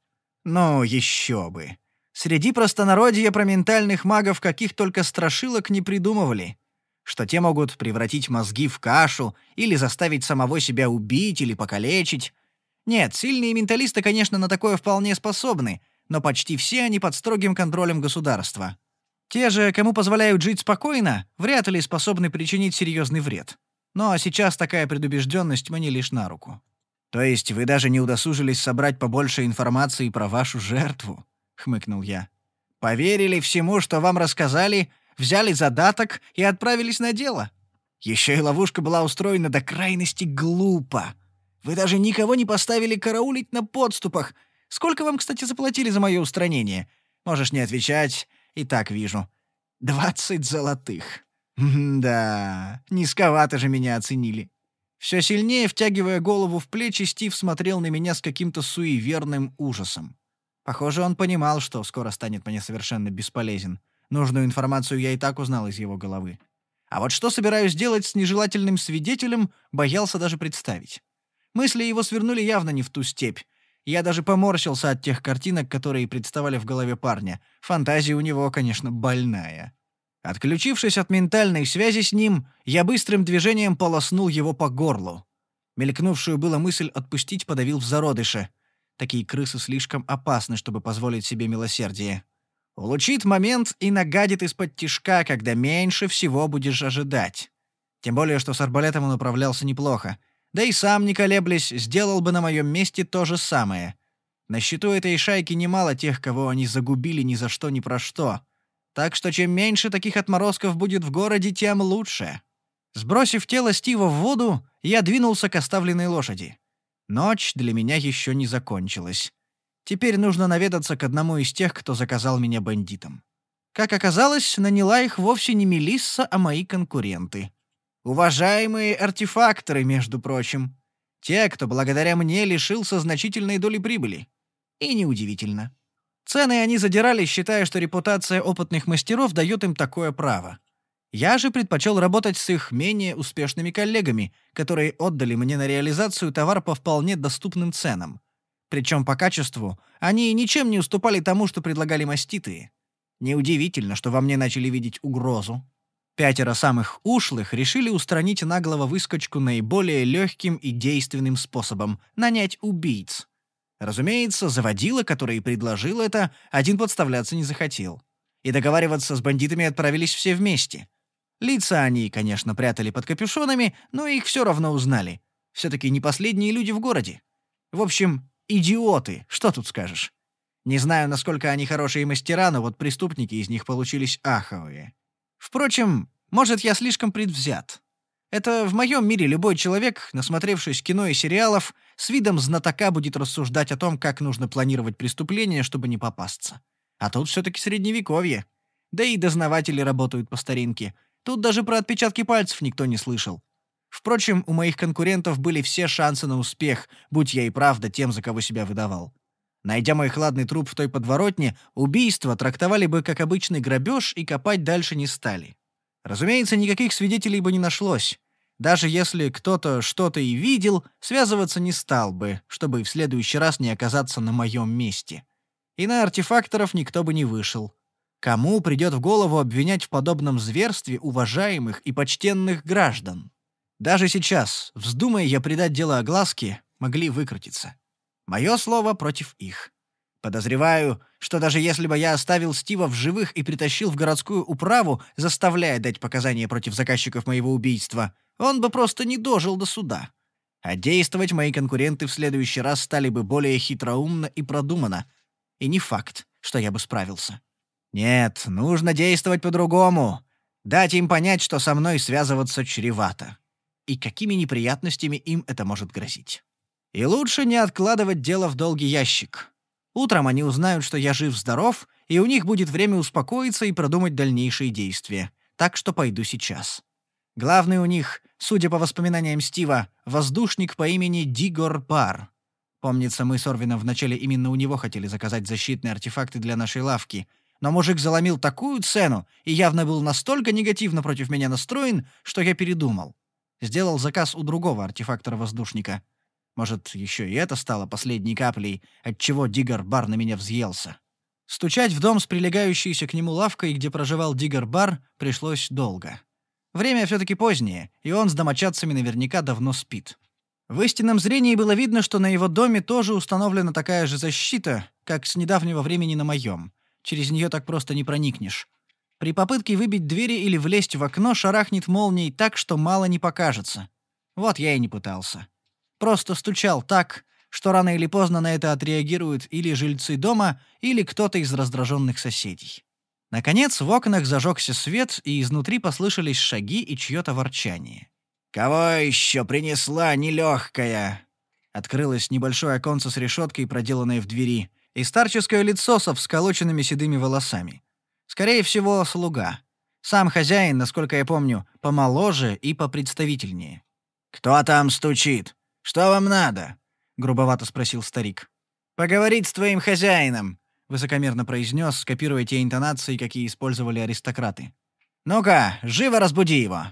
[SPEAKER 1] Ну, еще бы. Среди простонародья про ментальных магов каких только страшилок не придумывали. Что те могут превратить мозги в кашу или заставить самого себя убить или покалечить. Нет, сильные менталисты, конечно, на такое вполне способны, но почти все они под строгим контролем государства. Те же, кому позволяют жить спокойно, вряд ли способны причинить серьезный вред. Но сейчас такая предубежденность мне лишь на руку. То есть вы даже не удосужились собрать побольше информации про вашу жертву, хмыкнул я. Поверили всему, что вам рассказали, взяли задаток и отправились на дело. Еще и ловушка была устроена до крайности глупо. Вы даже никого не поставили караулить на подступах. Сколько вам, кстати, заплатили за мое устранение? Можешь не отвечать, и так вижу. Двадцать золотых. Да, низковато же меня оценили. Все сильнее втягивая голову в плечи, Стив смотрел на меня с каким-то суеверным ужасом. Похоже, он понимал, что скоро станет мне совершенно бесполезен. Нужную информацию я и так узнал из его головы. А вот что собираюсь делать с нежелательным свидетелем, боялся даже представить. Мысли его свернули явно не в ту степь. Я даже поморщился от тех картинок, которые представали в голове парня. Фантазия у него, конечно, больная. Отключившись от ментальной связи с ним, я быстрым движением полоснул его по горлу. Мелькнувшую было мысль отпустить подавил в зародыше. Такие крысы слишком опасны, чтобы позволить себе милосердие. Улучит момент и нагадит из-под тишка, когда меньше всего будешь ожидать. Тем более, что с арбалетом он управлялся неплохо. Да и сам, не колеблясь, сделал бы на моем месте то же самое. На счету этой шайки немало тех, кого они загубили ни за что ни про что — так что чем меньше таких отморозков будет в городе, тем лучше. Сбросив тело Стива в воду, я двинулся к оставленной лошади. Ночь для меня еще не закончилась. Теперь нужно наведаться к одному из тех, кто заказал меня бандитом. Как оказалось, наняла их вовсе не Мелисса, а мои конкуренты. Уважаемые артефакторы, между прочим. Те, кто благодаря мне лишился значительной доли прибыли. И неудивительно. Цены они задирали, считая, что репутация опытных мастеров дает им такое право. Я же предпочел работать с их менее успешными коллегами, которые отдали мне на реализацию товар по вполне доступным ценам. Причем по качеству они ничем не уступали тому, что предлагали маститые. Неудивительно, что во мне начали видеть угрозу. Пятеро самых ушлых решили устранить наглого выскочку наиболее легким и действенным способом — нанять убийц. Разумеется, заводила, который предложил это, один подставляться не захотел. И договариваться с бандитами отправились все вместе. Лица они, конечно, прятали под капюшонами, но их все равно узнали. Все-таки не последние люди в городе. В общем, идиоты, что тут скажешь. Не знаю, насколько они хорошие мастера, но вот преступники из них получились аховые. Впрочем, может, я слишком предвзят. Это в моем мире любой человек, насмотревшись кино и сериалов, с видом знатока будет рассуждать о том, как нужно планировать преступление, чтобы не попасться. А тут все-таки средневековье. Да и дознаватели работают по старинке. Тут даже про отпечатки пальцев никто не слышал. Впрочем, у моих конкурентов были все шансы на успех, будь я и правда тем, за кого себя выдавал. Найдя мой хладный труп в той подворотне, убийство трактовали бы как обычный грабеж и копать дальше не стали. Разумеется, никаких свидетелей бы не нашлось. Даже если кто-то что-то и видел, связываться не стал бы, чтобы в следующий раз не оказаться на моем месте. И на артефакторов никто бы не вышел. Кому придет в голову обвинять в подобном зверстве уважаемых и почтенных граждан? Даже сейчас, вздумая я предать дело огласке, могли выкрутиться. Мое слово против их. Подозреваю, что даже если бы я оставил Стива в живых и притащил в городскую управу, заставляя дать показания против заказчиков моего убийства — он бы просто не дожил до суда. А действовать мои конкуренты в следующий раз стали бы более хитроумно и продуманно. И не факт, что я бы справился. Нет, нужно действовать по-другому. Дать им понять, что со мной связываться чревато. И какими неприятностями им это может грозить. И лучше не откладывать дело в долгий ящик. Утром они узнают, что я жив-здоров, и у них будет время успокоиться и продумать дальнейшие действия. Так что пойду сейчас. Главный у них, судя по воспоминаниям Стива, воздушник по имени Дигор Пар. Помнится, мы с Орвином вначале именно у него хотели заказать защитные артефакты для нашей лавки. Но мужик заломил такую цену и явно был настолько негативно против меня настроен, что я передумал. Сделал заказ у другого артефактора-воздушника. Может, еще и это стало последней каплей, отчего Дигор Бар на меня взъелся. Стучать в дом с прилегающейся к нему лавкой, где проживал Дигор Бар, пришлось долго. Время все-таки позднее, и он с домочадцами наверняка давно спит. В истинном зрении было видно, что на его доме тоже установлена такая же защита, как с недавнего времени на моем. Через нее так просто не проникнешь. При попытке выбить двери или влезть в окно шарахнет молнией так, что мало не покажется. Вот я и не пытался. Просто стучал так, что рано или поздно на это отреагируют или жильцы дома, или кто-то из раздраженных соседей. Наконец, в окнах зажегся свет, и изнутри послышались шаги и чье-то ворчание.
[SPEAKER 2] «Кого еще принесла нелегкая?»
[SPEAKER 1] Открылось небольшое оконце с решеткой, проделанной в двери, и старческое лицо со всколоченными седыми волосами. Скорее всего, слуга. Сам хозяин, насколько я помню, помоложе и попредставительнее.
[SPEAKER 2] «Кто там стучит? Что вам надо?»
[SPEAKER 1] — грубовато спросил старик.
[SPEAKER 2] «Поговорить с твоим хозяином», —
[SPEAKER 1] высокомерно произнес, скопируя те интонации, какие использовали аристократы.
[SPEAKER 2] «Ну-ка, живо разбуди его!»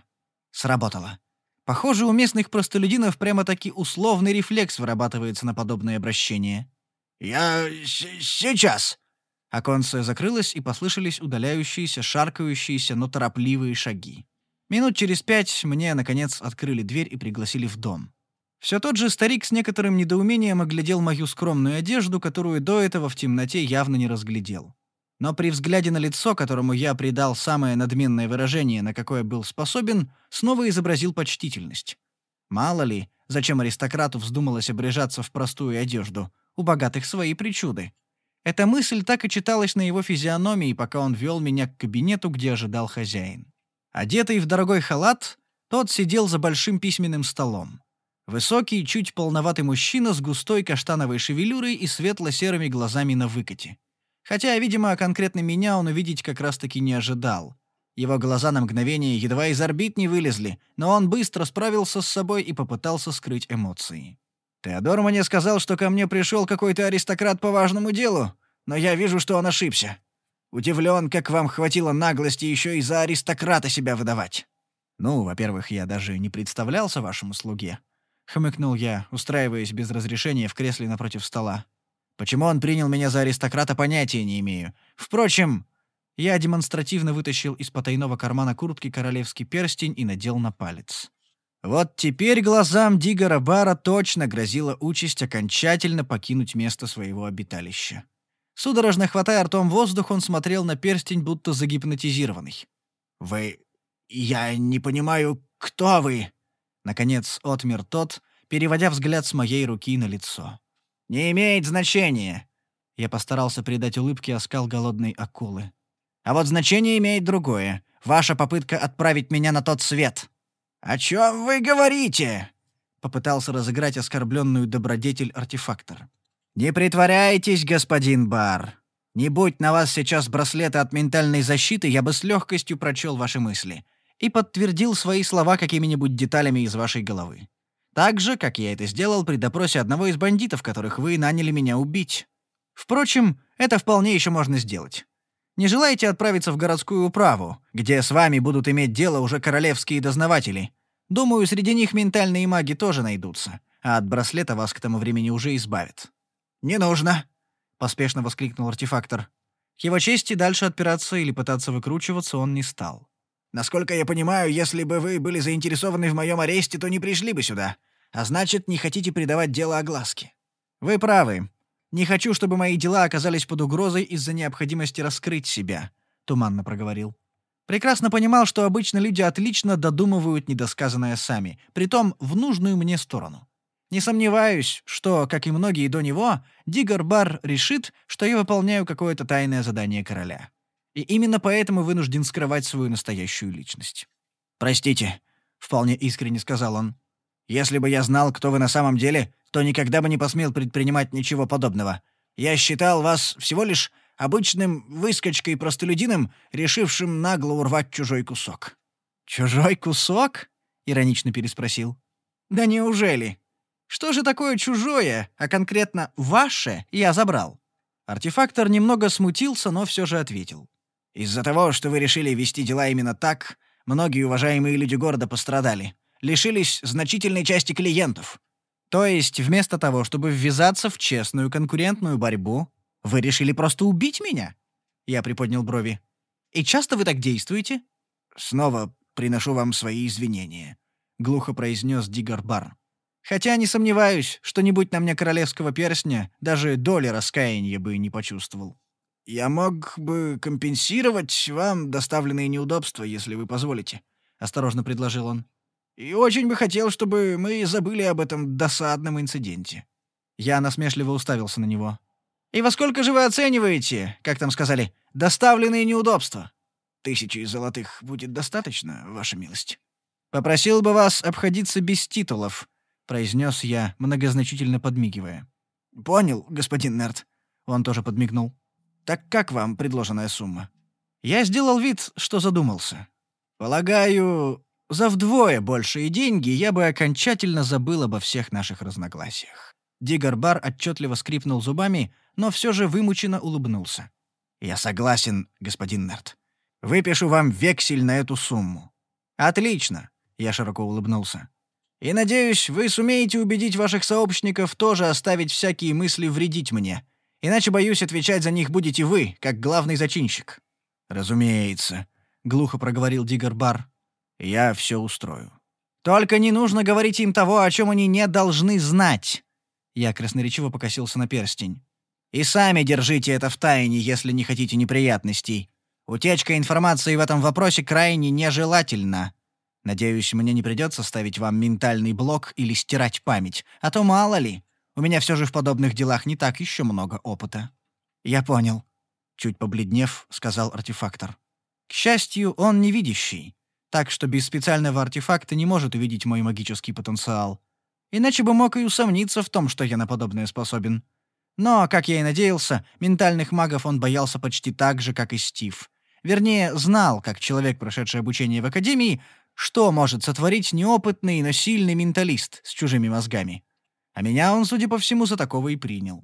[SPEAKER 1] Сработало. Похоже, у местных простолюдинов прямо-таки условный рефлекс вырабатывается на подобное обращение.
[SPEAKER 2] «Я сейчас!»
[SPEAKER 1] Оконце закрылось, и послышались удаляющиеся, шаркающиеся, но торопливые шаги. Минут через пять мне, наконец, открыли дверь и пригласили в дом. Все тот же старик с некоторым недоумением оглядел мою скромную одежду, которую до этого в темноте явно не разглядел. Но при взгляде на лицо, которому я придал самое надменное выражение, на какое был способен, снова изобразил почтительность. Мало ли, зачем аристократу вздумалось обрежаться в простую одежду. У богатых свои причуды. Эта мысль так и читалась на его физиономии, пока он вел меня к кабинету, где ожидал хозяин. Одетый в дорогой халат, тот сидел за большим письменным столом. Высокий, чуть полноватый мужчина с густой каштановой шевелюрой и светло-серыми глазами на выкате. Хотя, видимо, конкретно меня он увидеть как раз-таки не ожидал. Его глаза на мгновение едва из орбит не вылезли, но он быстро справился с собой и попытался скрыть эмоции. Теодор мне сказал, что ко мне пришел какой-то аристократ по важному делу, но я вижу, что он ошибся. Удивлен, как вам хватило наглости еще и за аристократа себя выдавать. Ну, во-первых, я даже не представлялся вашему слуге. Хмыкнул я, устраиваясь без разрешения в кресле напротив стола. Почему он принял меня за аристократа, понятия не имею. Впрочем, я демонстративно вытащил из потайного кармана куртки королевский перстень и надел на палец. Вот теперь глазам Дигора Бара точно грозила участь окончательно покинуть место своего обиталища. Судорожно хватая ртом воздух, он смотрел на перстень, будто загипнотизированный.
[SPEAKER 2] «Вы... я не понимаю, кто вы?»
[SPEAKER 1] Наконец отмер тот, переводя взгляд с моей руки на лицо.
[SPEAKER 2] «Не имеет значения!»
[SPEAKER 1] Я постарался придать улыбке оскал голодной акулы.
[SPEAKER 2] «А вот значение имеет другое. Ваша попытка отправить меня на тот свет!» «О чем вы говорите?» — попытался разыграть оскорбленную добродетель-артефактор.
[SPEAKER 1] «Не притворяйтесь, господин Бар. Не будь на вас сейчас браслеты от ментальной защиты, я бы с легкостью прочел ваши мысли и подтвердил свои слова какими-нибудь деталями из вашей головы. Так же, как я это сделал при допросе одного из бандитов, которых вы наняли меня убить. Впрочем, это вполне еще можно сделать. Не желаете отправиться в городскую управу, где с вами будут иметь дело уже королевские дознаватели? Думаю, среди них ментальные маги тоже найдутся, а от браслета вас к тому времени уже избавят».
[SPEAKER 2] «Не нужно», —
[SPEAKER 1] поспешно воскликнул артефактор. К его чести дальше отпираться или пытаться выкручиваться он не стал.
[SPEAKER 2] «Насколько я понимаю, если бы вы были заинтересованы в моем аресте, то не пришли бы сюда. А значит, не хотите придавать дело огласке».
[SPEAKER 1] «Вы правы. Не хочу, чтобы мои дела оказались под угрозой из-за необходимости раскрыть себя», — туманно проговорил. Прекрасно понимал, что обычно люди отлично додумывают недосказанное сами, притом в нужную мне сторону. Не сомневаюсь, что, как и многие до него, Диггер Бар решит, что я выполняю какое-то тайное задание короля. И именно поэтому вынужден скрывать свою настоящую личность.
[SPEAKER 2] «Простите», — вполне искренне сказал он. «Если бы я знал, кто вы на самом деле, то никогда бы не посмел предпринимать ничего подобного. Я считал вас всего лишь обычным выскочкой-простолюдином, решившим нагло урвать чужой кусок».
[SPEAKER 1] «Чужой кусок?» — иронично переспросил. «Да неужели? Что же такое чужое, а конкретно ваше, я забрал?» Артефактор немного смутился, но все же ответил.
[SPEAKER 2] «Из-за того, что вы решили вести дела именно так, многие уважаемые люди города пострадали, лишились значительной части клиентов.
[SPEAKER 1] То есть вместо того, чтобы ввязаться в честную конкурентную борьбу, вы решили просто убить меня? Я приподнял брови. И часто вы так действуете?
[SPEAKER 2] Снова приношу вам свои извинения, глухо произнес Дигар Бар.
[SPEAKER 1] Хотя не сомневаюсь, что не будь на мне королевского перстня, даже доли раскаяния бы не почувствовал.
[SPEAKER 2] Я мог бы компенсировать вам доставленные неудобства, если вы позволите», — осторожно предложил он. «И очень бы хотел, чтобы мы забыли об этом досадном инциденте».
[SPEAKER 1] Я насмешливо уставился на него. «И во сколько же вы оцениваете, как там сказали, доставленные неудобства?»
[SPEAKER 2] «Тысячи золотых будет достаточно, ваша милость».
[SPEAKER 1] «Попросил бы вас обходиться без титулов», — произнес я, многозначительно подмигивая.
[SPEAKER 2] «Понял, господин Нерт». Он тоже подмигнул. «Так как вам предложенная сумма?»
[SPEAKER 1] Я сделал вид, что задумался.
[SPEAKER 2] «Полагаю, за вдвое большие деньги я бы окончательно забыл обо всех наших разногласиях».
[SPEAKER 1] Дигарбар отчетливо скрипнул зубами, но все же вымученно улыбнулся.
[SPEAKER 2] «Я согласен, господин Нерт. Выпишу вам вексель на эту сумму».
[SPEAKER 1] «Отлично!» — я широко улыбнулся.
[SPEAKER 2] «И надеюсь, вы сумеете убедить ваших сообщников тоже оставить всякие мысли вредить мне. Иначе, боюсь, отвечать за них будете вы, как главный зачинщик».
[SPEAKER 1] «Разумеется», — глухо проговорил Дигарбар.
[SPEAKER 2] «Я все устрою».
[SPEAKER 1] «Только не нужно говорить им того, о чем они не должны знать». Я красноречиво покосился на перстень. «И сами держите это в тайне, если не хотите неприятностей. Утечка информации в этом вопросе крайне нежелательна. Надеюсь, мне не придется ставить вам ментальный блок или стирать память, а то мало ли. У меня все же в подобных делах не так еще много опыта».
[SPEAKER 2] «Я понял», — чуть побледнев, сказал артефактор.
[SPEAKER 1] «К счастью, он невидящий, так что без специального артефакта не может увидеть мой магический потенциал. Иначе бы мог и усомниться в том, что я на подобное способен. Но, как я и надеялся, ментальных магов он боялся почти так же, как и Стив. Вернее, знал, как человек, прошедший обучение в Академии, что может сотворить неопытный, но сильный менталист с чужими мозгами. А меня он, судя по всему, за такого и принял.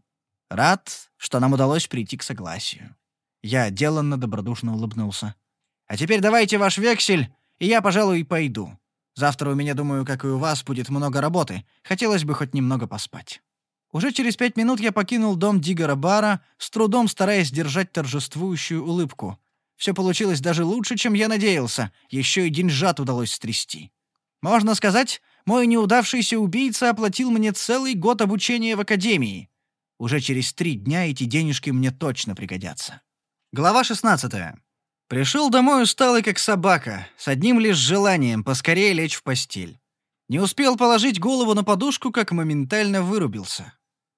[SPEAKER 1] Рад, что нам удалось прийти к согласию. Я деланно добродушно улыбнулся. А теперь давайте ваш вексель, и я, пожалуй, пойду. Завтра у меня, думаю, как и у вас, будет много работы. Хотелось бы хоть немного поспать. Уже через пять минут я покинул дом Дигора Бара, с трудом стараясь держать торжествующую улыбку. Все получилось даже лучше, чем я надеялся. Еще и деньжат удалось стрясти. Можно сказать, мой неудавшийся убийца оплатил мне целый год обучения в академии. Уже через три дня эти денежки мне точно пригодятся. Глава 16. Пришел домой усталый как собака, с одним лишь желанием поскорее лечь в постель. Не успел положить голову на подушку, как моментально вырубился.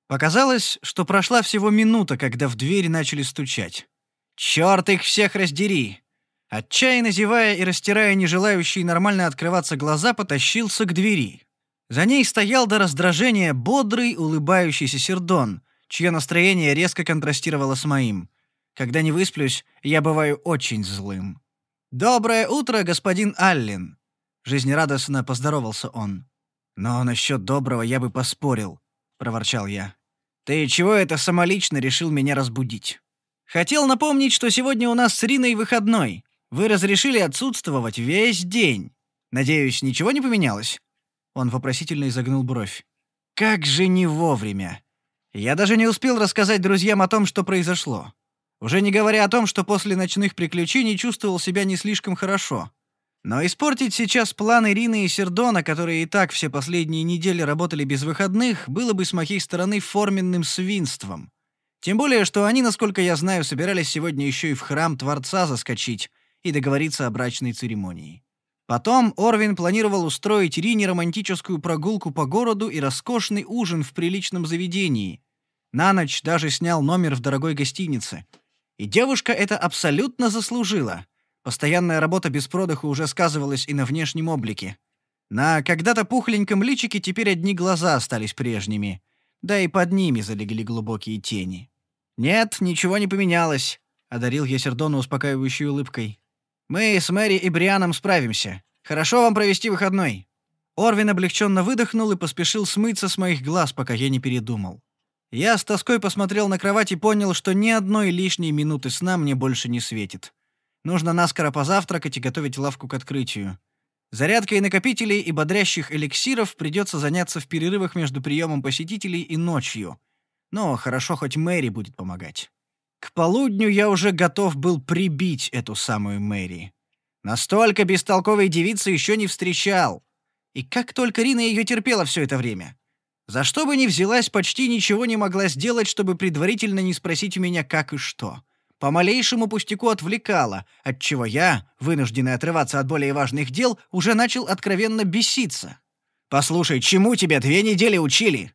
[SPEAKER 1] Показалось, что прошла всего минута, когда в дверь начали стучать. Черт их всех раздери! Отчаянно зевая и растирая нежелающие нормально открываться глаза, потащился к двери. За ней стоял до раздражения бодрый, улыбающийся Сердон, чье настроение резко контрастировало с моим. Когда не высплюсь, я бываю очень злым. «Доброе утро, господин Аллен!» Жизнерадостно поздоровался он. «Но насчет доброго я бы поспорил», — проворчал я. «Ты чего это самолично решил меня разбудить?» Хотел напомнить, что сегодня у нас с Риной выходной. Вы разрешили отсутствовать весь день. Надеюсь, ничего не поменялось?» Он вопросительно изогнул бровь. «Как же не вовремя!» Я даже не успел рассказать друзьям о том, что произошло. Уже не говоря о том, что после ночных приключений чувствовал себя не слишком хорошо. Но испортить сейчас планы Рины и Сердона, которые и так все последние недели работали без выходных, было бы с моей стороны форменным свинством. Тем более, что они, насколько я знаю, собирались сегодня еще и в храм Творца заскочить и договориться о брачной церемонии. Потом Орвин планировал устроить Рине романтическую прогулку по городу и роскошный ужин в приличном заведении. На ночь даже снял номер в дорогой гостинице. И девушка это абсолютно заслужила. Постоянная работа без продыху уже сказывалась и на внешнем облике. На когда-то пухленьком личике теперь одни глаза остались прежними, да и под ними залегли глубокие тени. «Нет, ничего не поменялось», — одарил я Сердона успокаивающей улыбкой. «Мы с Мэри и Брианом справимся. Хорошо вам провести выходной». Орвин облегченно выдохнул и поспешил смыться с моих глаз, пока я не передумал. Я с тоской посмотрел на кровать и понял, что ни одной лишней минуты сна мне больше не светит. Нужно наскоро позавтракать и готовить лавку к открытию. Зарядкой накопителей и бодрящих эликсиров придется заняться в перерывах между приемом посетителей и ночью — но хорошо, хоть Мэри будет помогать. К полудню я уже готов был прибить эту самую Мэри. Настолько бестолковой девицы еще не встречал. И как только Рина ее терпела все это время. За что бы ни взялась, почти ничего не могла сделать, чтобы предварительно не спросить у меня как и что. по малейшему пустяку отвлекала, отчего я, вынужденный отрываться от более важных дел, уже начал откровенно беситься. «Послушай, чему тебя две недели учили?»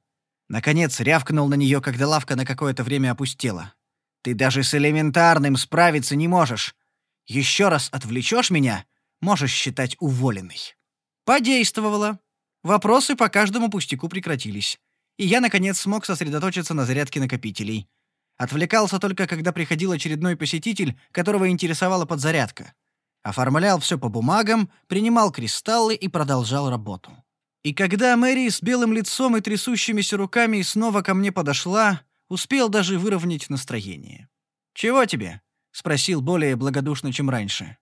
[SPEAKER 1] Наконец рявкнул на нее, когда лавка на какое-то время опустела. «Ты даже с элементарным справиться не можешь. Еще раз отвлечешь меня, можешь считать уволенной». Подействовало. Вопросы по каждому пустяку прекратились. И я, наконец, смог сосредоточиться на зарядке накопителей. Отвлекался только, когда приходил очередной посетитель, которого интересовала подзарядка. Оформлял все по бумагам, принимал кристаллы и продолжал работу. И когда Мэри с белым лицом и трясущимися руками снова ко мне подошла, успел даже выровнять настроение. «Чего тебе?» — спросил более благодушно, чем раньше.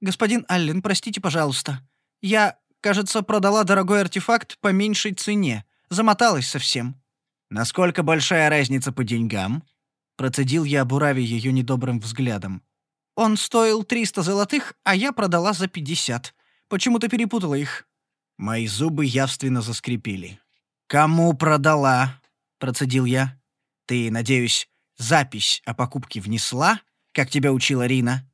[SPEAKER 1] «Господин Аллен, простите, пожалуйста. Я, кажется, продала дорогой артефакт по меньшей цене. Замоталась совсем». «Насколько большая разница по деньгам?» Процедил я, буравя ее недобрым взглядом. «Он стоил 300 золотых, а я продала за 50. Почему-то перепутала их». Мои зубы явственно заскрипели. «Кому продала?» — процедил я. «Ты, надеюсь, запись о покупке внесла, как тебя учила Рина?»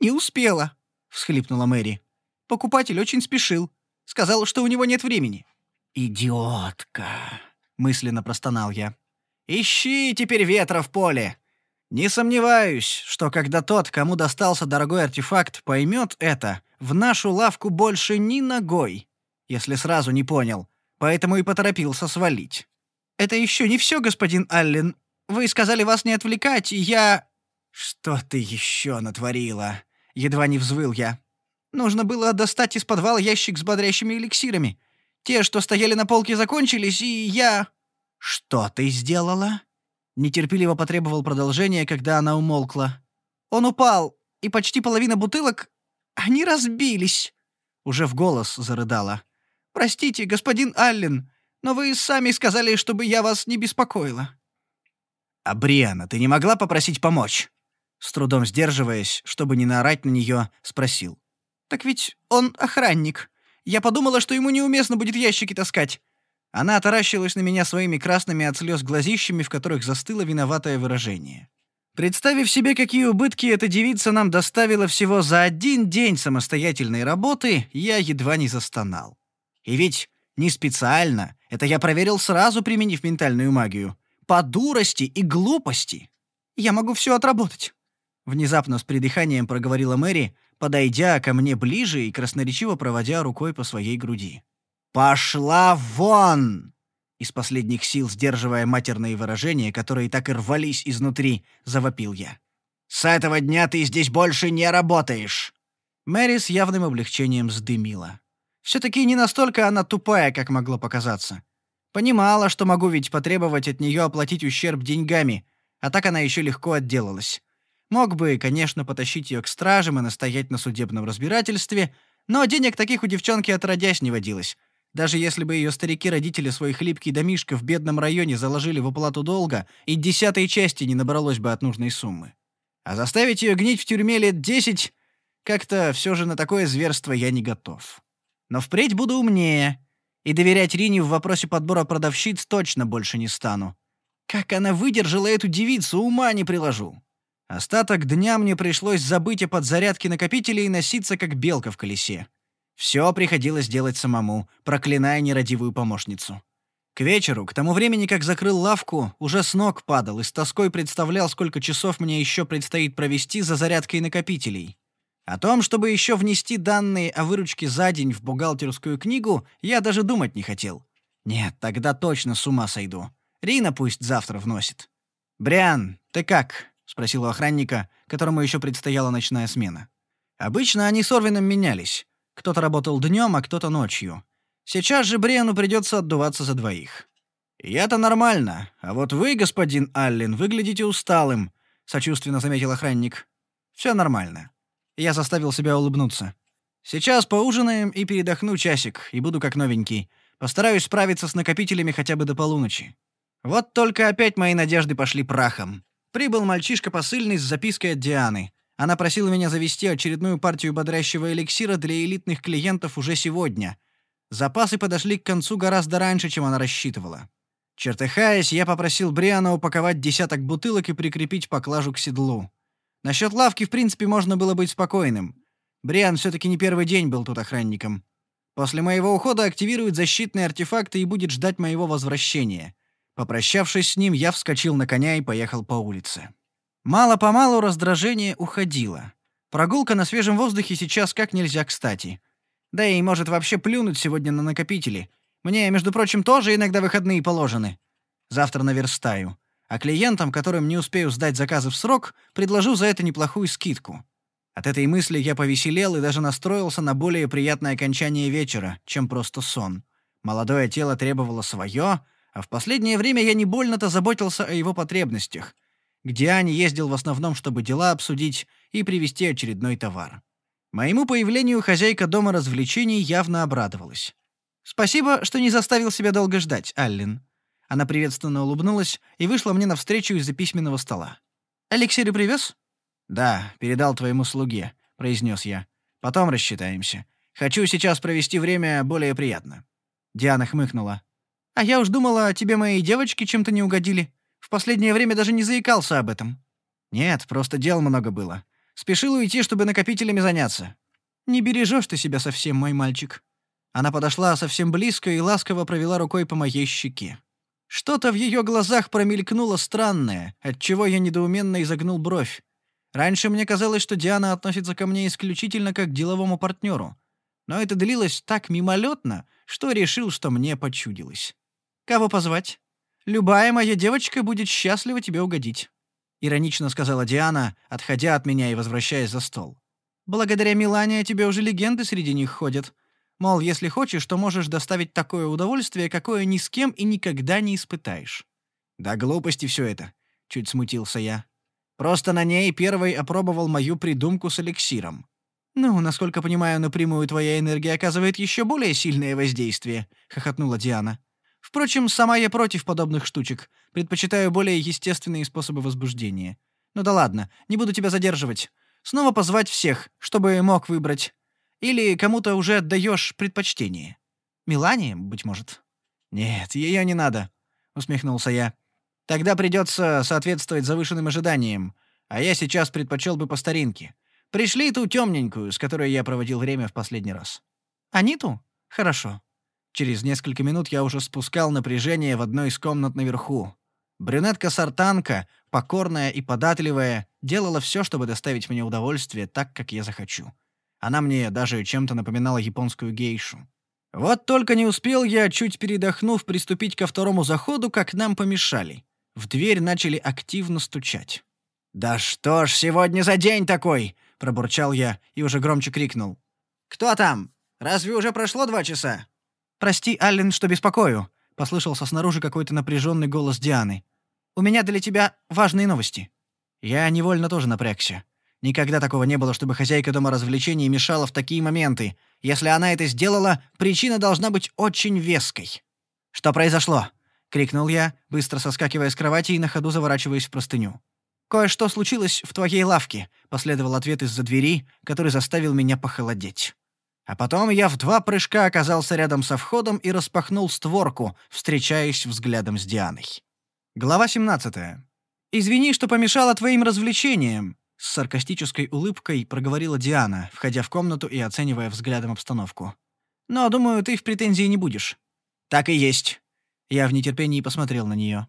[SPEAKER 1] «Не успела», — всхлипнула Мэри. «Покупатель очень спешил. Сказал, что у него нет времени». «Идиотка!» — мысленно простонал я. Ищи теперь ветра в поле. Не сомневаюсь, что когда тот, кому достался дорогой артефакт, поймет это, в нашу лавку больше ни ногой, если сразу не понял, поэтому и поторопился свалить. Это еще не все, господин Аллен. Вы сказали вас не отвлекать, и я... Что ты еще натворила? Едва не взвыл я. Нужно было достать из подвала ящик с бодрящими эликсирами. Те, что стояли на полке, закончились, и я... «Что ты сделала?» Нетерпеливо потребовал продолжения, когда она умолкла. «Он упал, и почти половина бутылок... Они разбились!» Уже в голос зарыдала. «Простите, господин Аллен, но вы сами сказали, чтобы я вас не беспокоила». «А Бриана, ты не могла попросить помочь?» С трудом сдерживаясь, чтобы не наорать на нее, спросил. «Так ведь он охранник. Я подумала, что ему неуместно будет ящики таскать. Она таращилась на меня своими красными от слез глазищами, в которых застыло виноватое выражение. Представив себе, какие убытки эта девица нам доставила всего за один день самостоятельной работы, я едва не застонал. И ведь не специально, это я проверил сразу, применив ментальную магию. По дурости и глупости. Я могу все отработать. Внезапно с придыханием проговорила Мэри, подойдя ко мне ближе и красноречиво проводя рукой по своей груди. «Пошла вон!» Из последних сил, сдерживая матерные выражения, которые так и рвались изнутри, завопил я. «С этого дня ты здесь больше не работаешь!» Мэри с явным облегчением сдымила. Все-таки не настолько она тупая, как могло показаться. Понимала, что могу ведь потребовать от нее оплатить ущерб деньгами, а так она еще легко отделалась. Мог бы, конечно, потащить ее к стражам и настоять на судебном разбирательстве, но денег таких у девчонки отродясь не водилось, даже если бы ее старики-родители свой хлипкий домишко в бедном районе заложили в уплату долга, и десятой части не набралось бы от нужной суммы. А заставить ее гнить в тюрьме лет десять как-то все же на такое зверство я не готов. Но впредь буду умнее, и доверять Рине в вопросе подбора продавщиц точно больше не стану. Как она выдержала эту девицу, ума не приложу. Остаток дня мне пришлось забыть о подзарядке накопителей и носиться как белка в колесе. Все приходилось делать самому, проклиная нерадивую помощницу. К вечеру, к тому времени, как закрыл лавку, уже с ног падал и с тоской представлял, сколько часов мне еще предстоит провести за зарядкой накопителей. О том, чтобы еще внести данные о выручке за день в бухгалтерскую книгу, я даже думать не хотел. Нет, тогда точно с ума сойду. Рина пусть завтра вносит. «Бриан, ты как?» — спросил у охранника, которому еще предстояла ночная смена. Обычно они с Орвином менялись. Кто-то работал днем, а кто-то ночью. Сейчас же Брену придется отдуваться за двоих. «Я-то нормально, а вот вы, господин Аллен, выглядите усталым», — сочувственно заметил охранник. «Все нормально». Я заставил себя улыбнуться. «Сейчас поужинаем и передохну часик, и буду как новенький. Постараюсь справиться с накопителями хотя бы до полуночи». Вот только опять мои надежды пошли прахом. Прибыл мальчишка посыльный с запиской от Дианы. Она просила меня завести очередную партию бодрящего эликсира для элитных клиентов уже сегодня. Запасы подошли к концу гораздо раньше, чем она рассчитывала. Чертыхаясь, я попросил Бриана упаковать десяток бутылок и прикрепить поклажу к седлу. Насчет лавки, в принципе, можно было быть спокойным. Бриан все-таки не первый день был тут охранником. После моего ухода активирует защитные артефакты и будет ждать моего возвращения. Попрощавшись с ним, я вскочил на коня и поехал по улице. Мало-помалу раздражение уходило. Прогулка на свежем воздухе сейчас как нельзя кстати. Да и может вообще плюнуть сегодня на накопители. Мне, между прочим, тоже иногда выходные положены. Завтра наверстаю. А клиентам, которым не успею сдать заказы в срок, предложу за это неплохую скидку. От этой мысли я повеселел и даже настроился на более приятное окончание вечера, чем просто сон. Молодое тело требовало свое, а в последнее время я не больно-то заботился о его потребностях. К Диане ездил в основном, чтобы дела обсудить и привезти очередной товар. Моему появлению хозяйка дома развлечений явно обрадовалась. «Спасибо, что не заставил себя долго ждать, Аллен». Она приветственно улыбнулась и вышла мне навстречу из-за письменного стола. «Эликсиры привез?»
[SPEAKER 2] «Да, передал твоему слуге», — произнес я. «Потом рассчитаемся. Хочу сейчас провести время более приятно».
[SPEAKER 1] Диана хмыкнула. «А я уж думала, тебе мои девочки чем-то не угодили. В последнее время даже не заикался об этом».
[SPEAKER 2] «Нет, просто дел много было. Спешил уйти, чтобы накопителями заняться».
[SPEAKER 1] «Не бережешь ты себя совсем, мой мальчик». Она подошла совсем близко и ласково провела рукой по моей щеке. Что-то в ее глазах промелькнуло странное, отчего я недоуменно изогнул бровь. Раньше мне казалось, что Диана относится ко мне исключительно как к деловому партнеру. Но это длилось так мимолетно, что решил, что мне почудилось. «Кого позвать? Любая моя девочка будет счастлива тебе угодить», — иронично сказала Диана, отходя от меня и возвращаясь за стол. «Благодаря Милане тебе уже легенды среди них ходят. Мол, если хочешь, то можешь доставить такое удовольствие, какое ни с кем и никогда не испытаешь».
[SPEAKER 2] «Да глупости все это», — чуть смутился я. Просто на ней первой опробовал мою придумку с эликсиром.
[SPEAKER 1] «Ну, насколько понимаю, напрямую твоя энергия оказывает еще более сильное воздействие», — хохотнула Диана. «Впрочем, сама я против подобных штучек. Предпочитаю более естественные способы возбуждения. Ну да ладно, не буду тебя задерживать. Снова позвать всех, чтобы мог выбрать. Или кому-то уже отдаешь предпочтение. Милане, быть может?»
[SPEAKER 2] «Нет, ее не надо», — усмехнулся я. Тогда придется соответствовать завышенным ожиданиям, а я сейчас предпочел бы по старинке. Пришли ту темненькую, с которой я проводил время в последний раз.
[SPEAKER 1] Аниту? Хорошо.
[SPEAKER 2] Через несколько минут я уже спускал напряжение в одной из комнат наверху. Брюнетка-сартанка, покорная и податливая, делала все, чтобы доставить мне удовольствие так, как я захочу. Она мне даже чем-то напоминала японскую гейшу. Вот только не успел я, чуть передохнув, приступить ко второму заходу, как нам помешали. В дверь начали активно стучать.
[SPEAKER 1] «Да что ж сегодня за день такой?» — пробурчал я и уже громче крикнул.
[SPEAKER 2] «Кто там? Разве уже прошло два часа?»
[SPEAKER 1] «Прости, Аллен, что беспокою», — послышался снаружи какой-то напряженный голос Дианы. «У меня для тебя важные новости». Я невольно тоже напрягся. Никогда такого не было, чтобы хозяйка дома развлечений мешала в такие моменты. Если она это сделала, причина должна быть очень веской. «Что произошло?» — крикнул я, быстро соскакивая с кровати и на ходу заворачиваясь в простыню. «Кое-что случилось в твоей лавке», — последовал ответ из-за двери, который заставил меня похолодеть. А потом я в два прыжка оказался рядом со входом и распахнул створку, встречаясь взглядом с Дианой. Глава 17. «Извини, что помешала твоим развлечениям», — с саркастической улыбкой проговорила Диана, входя в комнату и оценивая взглядом обстановку. «Но, думаю, ты в претензии не будешь».
[SPEAKER 2] «Так и есть»,
[SPEAKER 1] я в нетерпении посмотрел на нее.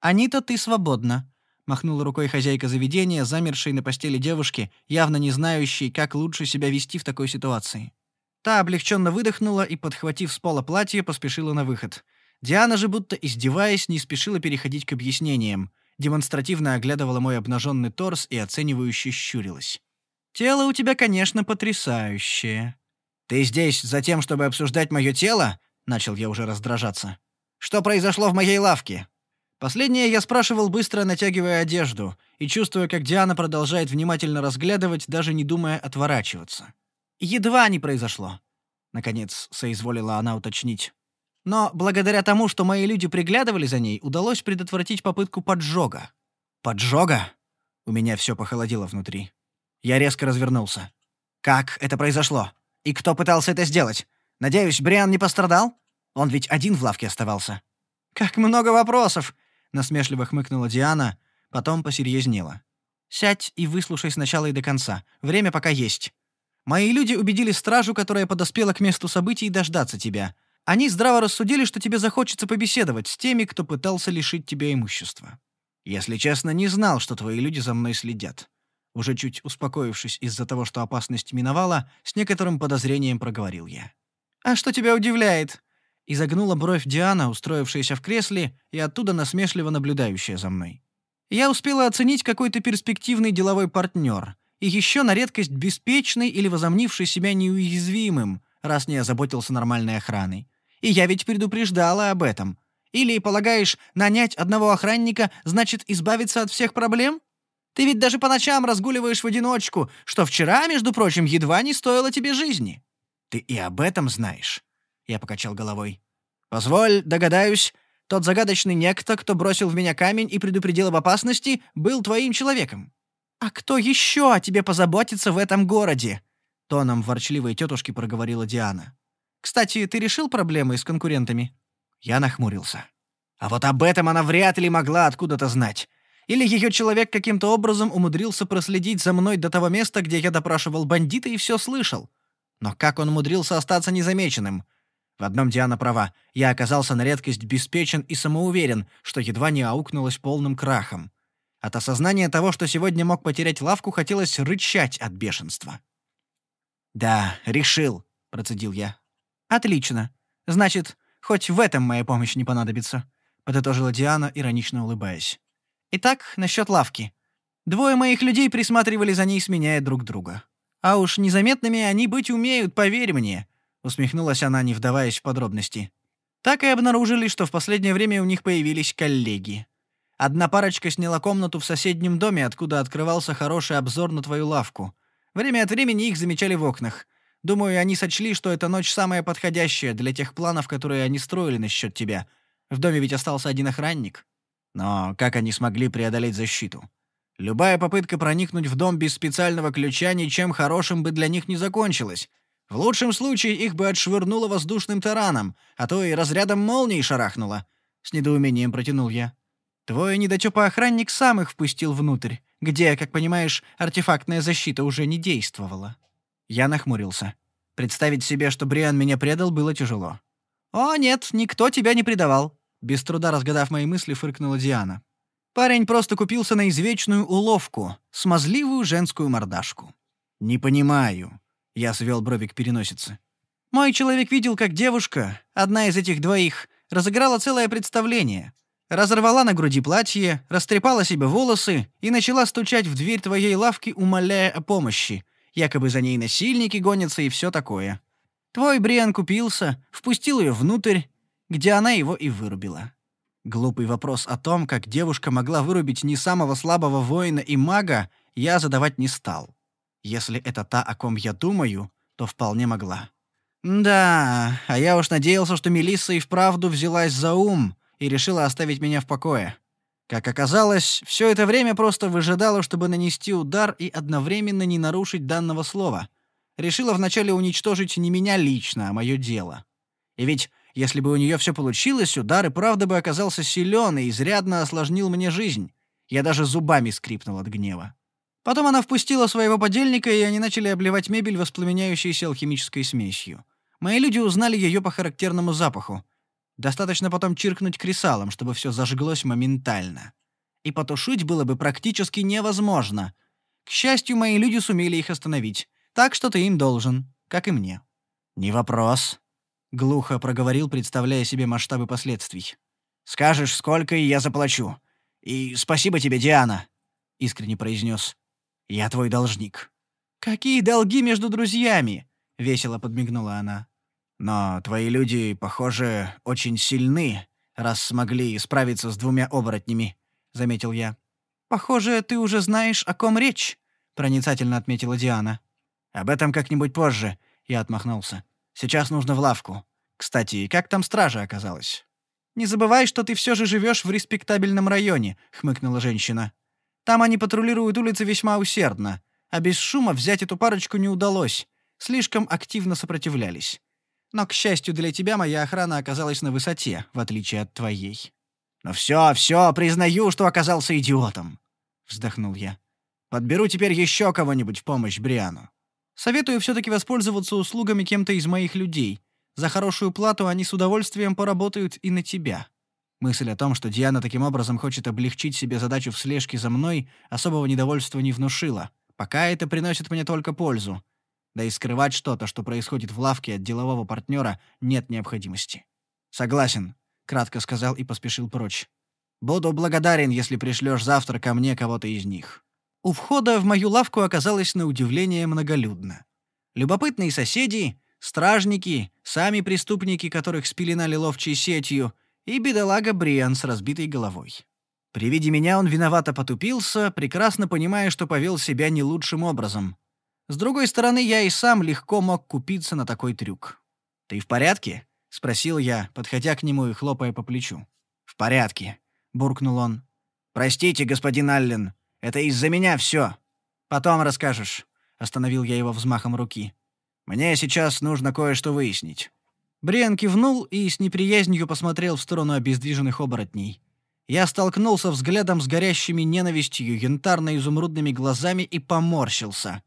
[SPEAKER 1] «Анита, ты свободна», — махнула рукой хозяйка заведения, замершей на постели девушки, явно не знающей, как лучше себя вести в такой ситуации. Та облегченно выдохнула и, подхватив с пола платье, поспешила на выход. Диана же, будто издеваясь, не спешила переходить к объяснениям, демонстративно оглядывала мой обнаженный торс и оценивающе щурилась. «Тело у тебя, конечно, потрясающее».
[SPEAKER 2] «Ты здесь за тем, чтобы обсуждать мое тело?» — начал я уже раздражаться. Что произошло в моей лавке?»
[SPEAKER 1] Последнее я спрашивал, быстро натягивая одежду, и чувствуя, как Диана продолжает внимательно разглядывать, даже не думая отворачиваться. «Едва не произошло», — наконец соизволила она уточнить. «Но благодаря тому, что мои люди приглядывали за ней, удалось предотвратить попытку поджога».
[SPEAKER 2] «Поджога?» У меня все похолодело внутри. Я резко развернулся. «Как это произошло? И кто пытался это сделать? Надеюсь, Бриан не пострадал?» Он ведь один в лавке оставался».
[SPEAKER 1] «Как много вопросов!» — насмешливо хмыкнула Диана, потом посерьезнела. Сядь и выслушай сначала и до конца. Время пока есть. Мои люди убедили стражу, которая подоспела к месту событий, дождаться тебя. Они здраво рассудили, что тебе захочется побеседовать с теми, кто пытался лишить тебя имущества. Если честно, не знал, что твои люди за мной следят. Уже чуть успокоившись из-за того, что опасность миновала, с некоторым подозрением проговорил я. «А что тебя удивляет?» Изогнула бровь Диана, устроившаяся в кресле и оттуда насмешливо наблюдающая за мной. Я успела оценить какой-то перспективный деловой партнер, и еще на редкость беспечный или возомнивший себя неуязвимым, раз не озаботился нормальной охраной. И я ведь предупреждала об этом. Или, полагаешь, нанять одного охранника значит избавиться от всех проблем? Ты ведь даже по ночам разгуливаешь в одиночку, что вчера, между прочим, едва не стоило тебе жизни. Ты и об этом знаешь. Я покачал головой. Позволь, догадаюсь, тот загадочный некто, кто бросил в меня камень и предупредил об опасности, был твоим человеком. А кто еще о тебе позаботится в этом городе? Тоном ворчливой тетушки проговорила Диана. Кстати, ты решил проблемы с конкурентами? Я нахмурился. А вот об этом она вряд ли могла откуда-то знать. Или ее человек каким-то образом умудрился проследить за мной до того места, где я допрашивал бандита и все слышал. Но как он умудрился остаться незамеченным? В одном Диана права. Я оказался на редкость беспечен и самоуверен, что едва не аукнулось полным крахом. От осознания того, что сегодня мог потерять лавку, хотелось рычать от бешенства. «Да, решил», — процедил я. «Отлично. Значит, хоть в этом моя помощь не понадобится», — подытожила Диана, иронично улыбаясь. «Итак, насчет лавки. Двое моих людей присматривали за ней, сменяя друг друга. А уж незаметными они быть умеют, поверь мне усмехнулась она, не вдаваясь в подробности. Так и обнаружили, что в последнее время у них появились коллеги. Одна парочка сняла комнату в соседнем доме, откуда открывался хороший обзор на твою лавку. Время от времени их замечали в окнах. Думаю, они сочли, что эта ночь самая подходящая для тех планов, которые они строили насчет тебя. В доме ведь остался один охранник. Но как они смогли преодолеть защиту? Любая попытка проникнуть в дом без специального ключа ничем хорошим бы для них не закончилась. В лучшем случае их бы отшвырнуло воздушным тараном, а то и разрядом молнии шарахнуло. С недоумением протянул я. Твой недотёпа охранник сам их впустил внутрь, где, как понимаешь, артефактная защита уже не действовала. Я нахмурился. Представить себе, что Бриан меня предал, было тяжело. «О, нет, никто тебя не предавал», — без труда разгадав мои мысли, фыркнула Диана. Парень просто купился на извечную уловку, смазливую женскую мордашку. «Не понимаю», я свел брови к переносице. Мой человек видел, как девушка, одна из этих двоих, разыграла целое представление. Разорвала на груди платье, растрепала себе волосы и начала стучать в дверь твоей лавки, умоляя о помощи. Якобы за ней насильники гонятся и все такое. Твой Бриан купился, впустил ее внутрь, где она его и вырубила. Глупый вопрос о том, как девушка могла вырубить не самого слабого воина и мага, я задавать не стал. Если это та, о ком я думаю, то вполне могла. Да, а я уж надеялся, что Мелисса и вправду взялась за ум и решила оставить меня в покое. Как оказалось, все это время просто выжидала, чтобы нанести удар и одновременно не нарушить данного слова. Решила вначале уничтожить не меня лично, а мое дело. И ведь, если бы у нее все получилось, удар и правда бы оказался силен и изрядно осложнил мне жизнь. Я даже зубами скрипнул от гнева. Потом она впустила своего подельника, и они начали обливать мебель воспламеняющейся алхимической смесью. Мои люди узнали ее по характерному запаху. Достаточно потом чиркнуть кресалом, чтобы все зажглось моментально. И потушить было бы практически невозможно. К счастью, мои люди сумели их остановить. Так что ты им должен, как и мне. «Не вопрос», — глухо проговорил, представляя себе масштабы последствий. «Скажешь, сколько, и я заплачу. И спасибо тебе, Диана», — искренне произнес. Я твой должник». «Какие долги между друзьями?» — весело подмигнула она. «Но твои люди, похоже, очень сильны, раз смогли справиться с двумя оборотнями», — заметил я. «Похоже, ты уже знаешь, о ком речь», — проницательно отметила Диана. «Об этом как-нибудь позже», — я отмахнулся. «Сейчас нужно в лавку. Кстати, как там стража оказалась?» «Не забывай, что ты все же живешь в респектабельном районе», — хмыкнула женщина. Там они патрулируют улицы весьма усердно, а без шума взять эту парочку не удалось. Слишком активно сопротивлялись. Но, к счастью для тебя, моя охрана оказалась на высоте, в отличие от твоей. «Ну все, все, признаю, что оказался идиотом», — вздохнул я.
[SPEAKER 2] Подберу теперь еще кого-нибудь в помощь Бриану.
[SPEAKER 1] Советую все-таки воспользоваться услугами кем-то из моих людей. За хорошую плату они с удовольствием поработают и на тебя». Мысль о том, что Диана таким образом хочет облегчить себе задачу в слежке за мной, особого недовольства не внушила. Пока это приносит мне только пользу. Да и скрывать что-то, что происходит в лавке от делового партнера, нет необходимости. «Согласен», — кратко сказал и поспешил прочь. «Буду благодарен, если пришлешь завтра ко мне кого-то из них». У входа в мою лавку оказалось на удивление многолюдно. Любопытные соседи, стражники, сами преступники, которых спеленали ловчей сетью, и бедолага Бриан с разбитой головой. При виде меня он виновато потупился, прекрасно понимая, что повел себя не лучшим образом. С другой стороны, я и сам легко мог купиться на такой трюк. «Ты в порядке?» — спросил я, подходя к нему и хлопая по плечу. «В порядке», — буркнул он. «Простите, господин Аллен, это из-за меня все. Потом расскажешь», — остановил я его взмахом руки. «Мне сейчас нужно кое-что выяснить». Бриан кивнул и с неприязнью посмотрел в сторону обездвиженных оборотней. Я столкнулся взглядом с горящими ненавистью янтарно-изумрудными глазами и поморщился.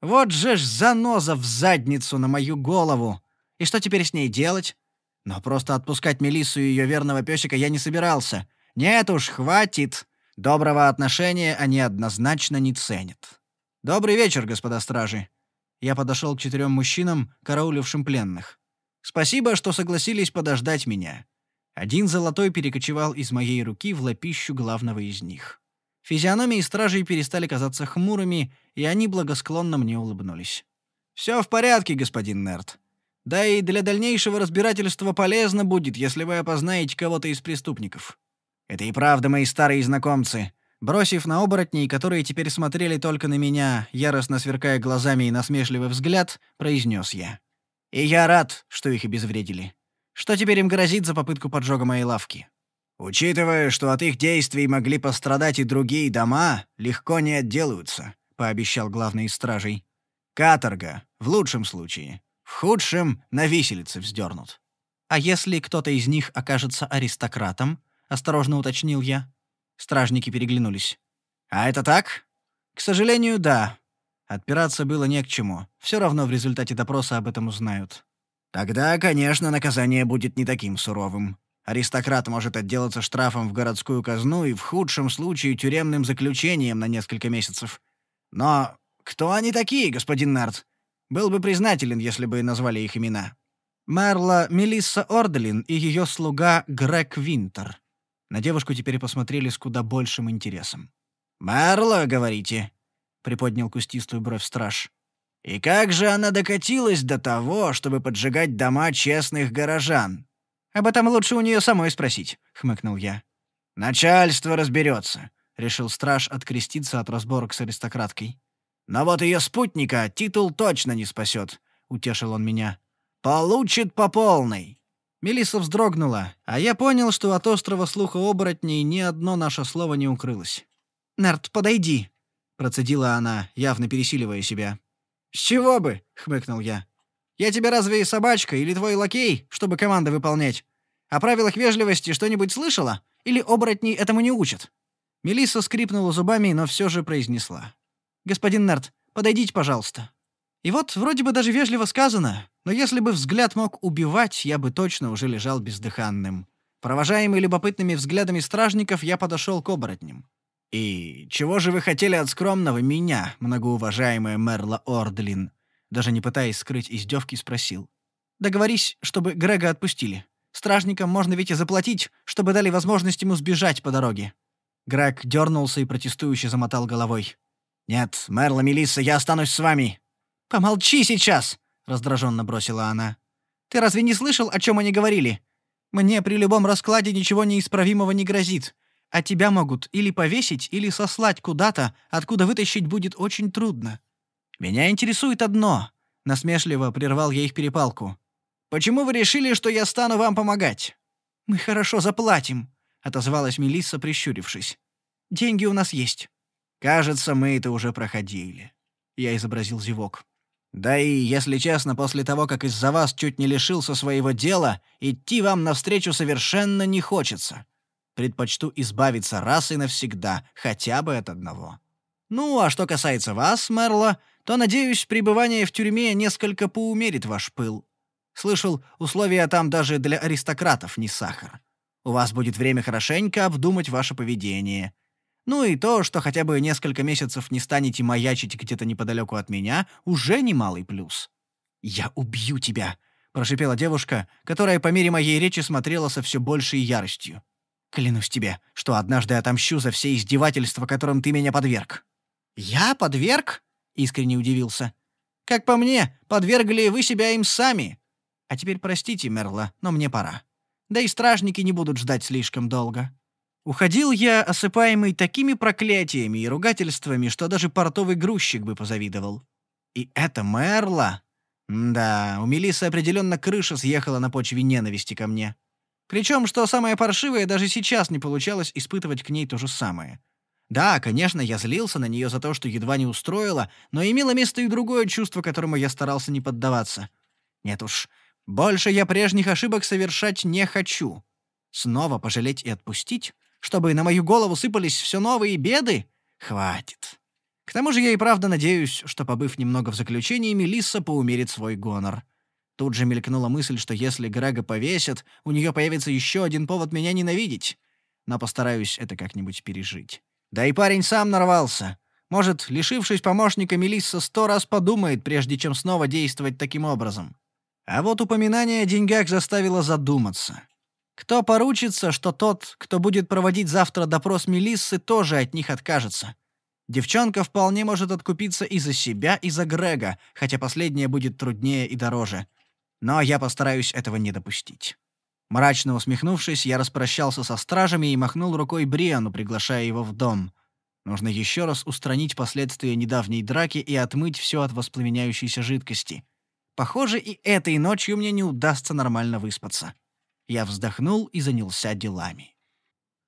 [SPEAKER 1] Вот же ж заноза в задницу на мою голову! И что теперь с ней делать? Но просто отпускать Мелиссу и ее верного песика я не собирался. Нет уж, хватит. Доброго отношения они однозначно не ценят. «Добрый вечер, господа стражи». Я подошел к четырем мужчинам, караулившим пленных. «Спасибо, что согласились подождать меня. Один золотой перекочевал из моей руки в лапищу главного из них. Физиономии стражей перестали казаться хмурыми, и они благосклонно мне улыбнулись. «Все в порядке, господин Нерт. Да и для дальнейшего разбирательства полезно будет, если вы опознаете кого-то из преступников. Это и правда мои старые знакомцы». Бросив на оборотней, которые теперь смотрели только на меня, яростно сверкая глазами и насмешливый взгляд, произнес я. «И я рад, что их обезвредили. Что теперь им грозит за попытку поджога моей лавки?
[SPEAKER 2] Учитывая, что от их действий могли пострадать и другие дома, легко не отделаются, пообещал главный стражей. Каторга, в лучшем случае. В худшем на виселице вздернут.
[SPEAKER 1] А если кто-то из них окажется аристократом? осторожно уточнил я. Стражники переглянулись. А это так? К сожалению, да. Отпираться было не к чему. Все равно в результате допроса об этом узнают.
[SPEAKER 2] Тогда, конечно, наказание будет не таким суровым. Аристократ может отделаться штрафом в городскую казну и в худшем случае тюремным заключением на несколько месяцев. Но кто они такие, господин Нарт? Был бы признателен, если бы назвали их имена.
[SPEAKER 1] Мерла Мелисса Орделин и ее слуга Грег Винтер. На девушку теперь посмотрели с куда большим интересом.
[SPEAKER 2] «Мерла, говорите?» — приподнял кустистую бровь страж. И как же она докатилась до того, чтобы поджигать дома честных горожан?
[SPEAKER 1] Об этом лучше у нее самой спросить, хмыкнул я.
[SPEAKER 2] Начальство разберется, решил страж откреститься от разборок с аристократкой. Но вот ее спутника титул точно не спасет, утешил он меня. Получит по полной.
[SPEAKER 1] Мелисса вздрогнула, а я понял, что от острого слуха оборотней ни одно наше слово не укрылось. «Нерт, подойди», — процедила она, явно пересиливая себя.
[SPEAKER 2] «С чего бы?» — хмыкнул я.
[SPEAKER 1] «Я тебе разве и собачка или твой лакей, чтобы команды выполнять? О правилах вежливости что-нибудь слышала? Или оборотни этому не учат?» Мелисса скрипнула зубами, но все же произнесла. «Господин Нерт, подойдите, пожалуйста». И вот вроде бы даже вежливо сказано, но если бы взгляд мог убивать, я бы точно уже лежал бездыханным. Провожаемый любопытными взглядами стражников, я подошел к оборотням.
[SPEAKER 2] «И чего же вы хотели от скромного меня, многоуважаемая Мерла Ордлин?» Даже не пытаясь скрыть издевки, спросил.
[SPEAKER 1] «Договорись, чтобы Грега отпустили. Стражникам можно ведь и заплатить, чтобы дали возможность ему сбежать по дороге». Грег дернулся и протестующе замотал головой.
[SPEAKER 2] «Нет, Мерла Мелисса, я останусь с вами».
[SPEAKER 1] «Помолчи сейчас!» — раздраженно бросила она. «Ты разве не слышал, о чем они говорили? Мне при любом раскладе ничего неисправимого не грозит а тебя могут или повесить, или сослать куда-то, откуда вытащить будет очень трудно. Меня интересует одно, насмешливо прервал я их перепалку. Почему вы решили, что я стану вам помогать? Мы хорошо заплатим, отозвалась Мелисса, прищурившись. Деньги у нас есть. Кажется, мы это уже проходили. Я изобразил зевок. Да и, если честно, после того, как из-за вас чуть не лишился своего дела, идти вам навстречу совершенно не хочется. Предпочту избавиться раз и навсегда, хотя бы от одного. Ну, а что касается вас, Мерла, то, надеюсь, пребывание в тюрьме несколько поумерит ваш пыл. Слышал, условия там даже для аристократов не сахар. У вас будет время хорошенько обдумать ваше поведение. Ну и то, что хотя бы несколько месяцев не станете маячить где-то неподалеку от меня, уже немалый плюс. «Я убью тебя!» — прошипела девушка, которая по мере моей речи смотрела со все большей яростью. «Клянусь тебе, что однажды отомщу за все издевательства, которым ты меня подверг». «Я подверг?» — искренне удивился. «Как по мне, подвергли вы себя им сами. А теперь простите, Мерла, но мне пора. Да и стражники не будут ждать слишком долго». Уходил я, осыпаемый такими проклятиями и ругательствами, что даже портовый грузчик бы позавидовал. И это Мерла? Да, у Мелисы определенно крыша съехала на почве ненависти ко мне. Причем, что самое паршивое, даже сейчас не получалось испытывать к ней то же самое. Да, конечно, я злился на нее за то, что едва не устроила, но имело место и другое чувство, которому я старался не поддаваться. Нет уж, больше я прежних ошибок совершать не хочу. Снова пожалеть и отпустить, чтобы на мою голову сыпались все новые беды? Хватит. К тому же я и правда надеюсь, что, побыв немного в заключении, Мелисса поумерит свой гонор. Тут же мелькнула мысль, что если Грега повесят, у нее появится еще один повод меня ненавидеть. Но постараюсь это как-нибудь пережить. Да и парень сам нарвался. Может, лишившись помощника, Мелисса сто раз подумает, прежде чем снова действовать таким образом. А вот упоминание о деньгах заставило задуматься. Кто поручится, что тот, кто будет проводить завтра допрос Мелиссы, тоже от них откажется? Девчонка вполне может откупиться и за себя, и за Грега, хотя последнее будет труднее и дороже. Но я постараюсь этого не допустить. Мрачно усмехнувшись, я распрощался со стражами и махнул рукой Бриану, приглашая его в дом. Нужно еще раз устранить последствия недавней драки и отмыть все от воспламеняющейся жидкости. Похоже, и этой ночью мне не удастся нормально выспаться. Я вздохнул и занялся делами.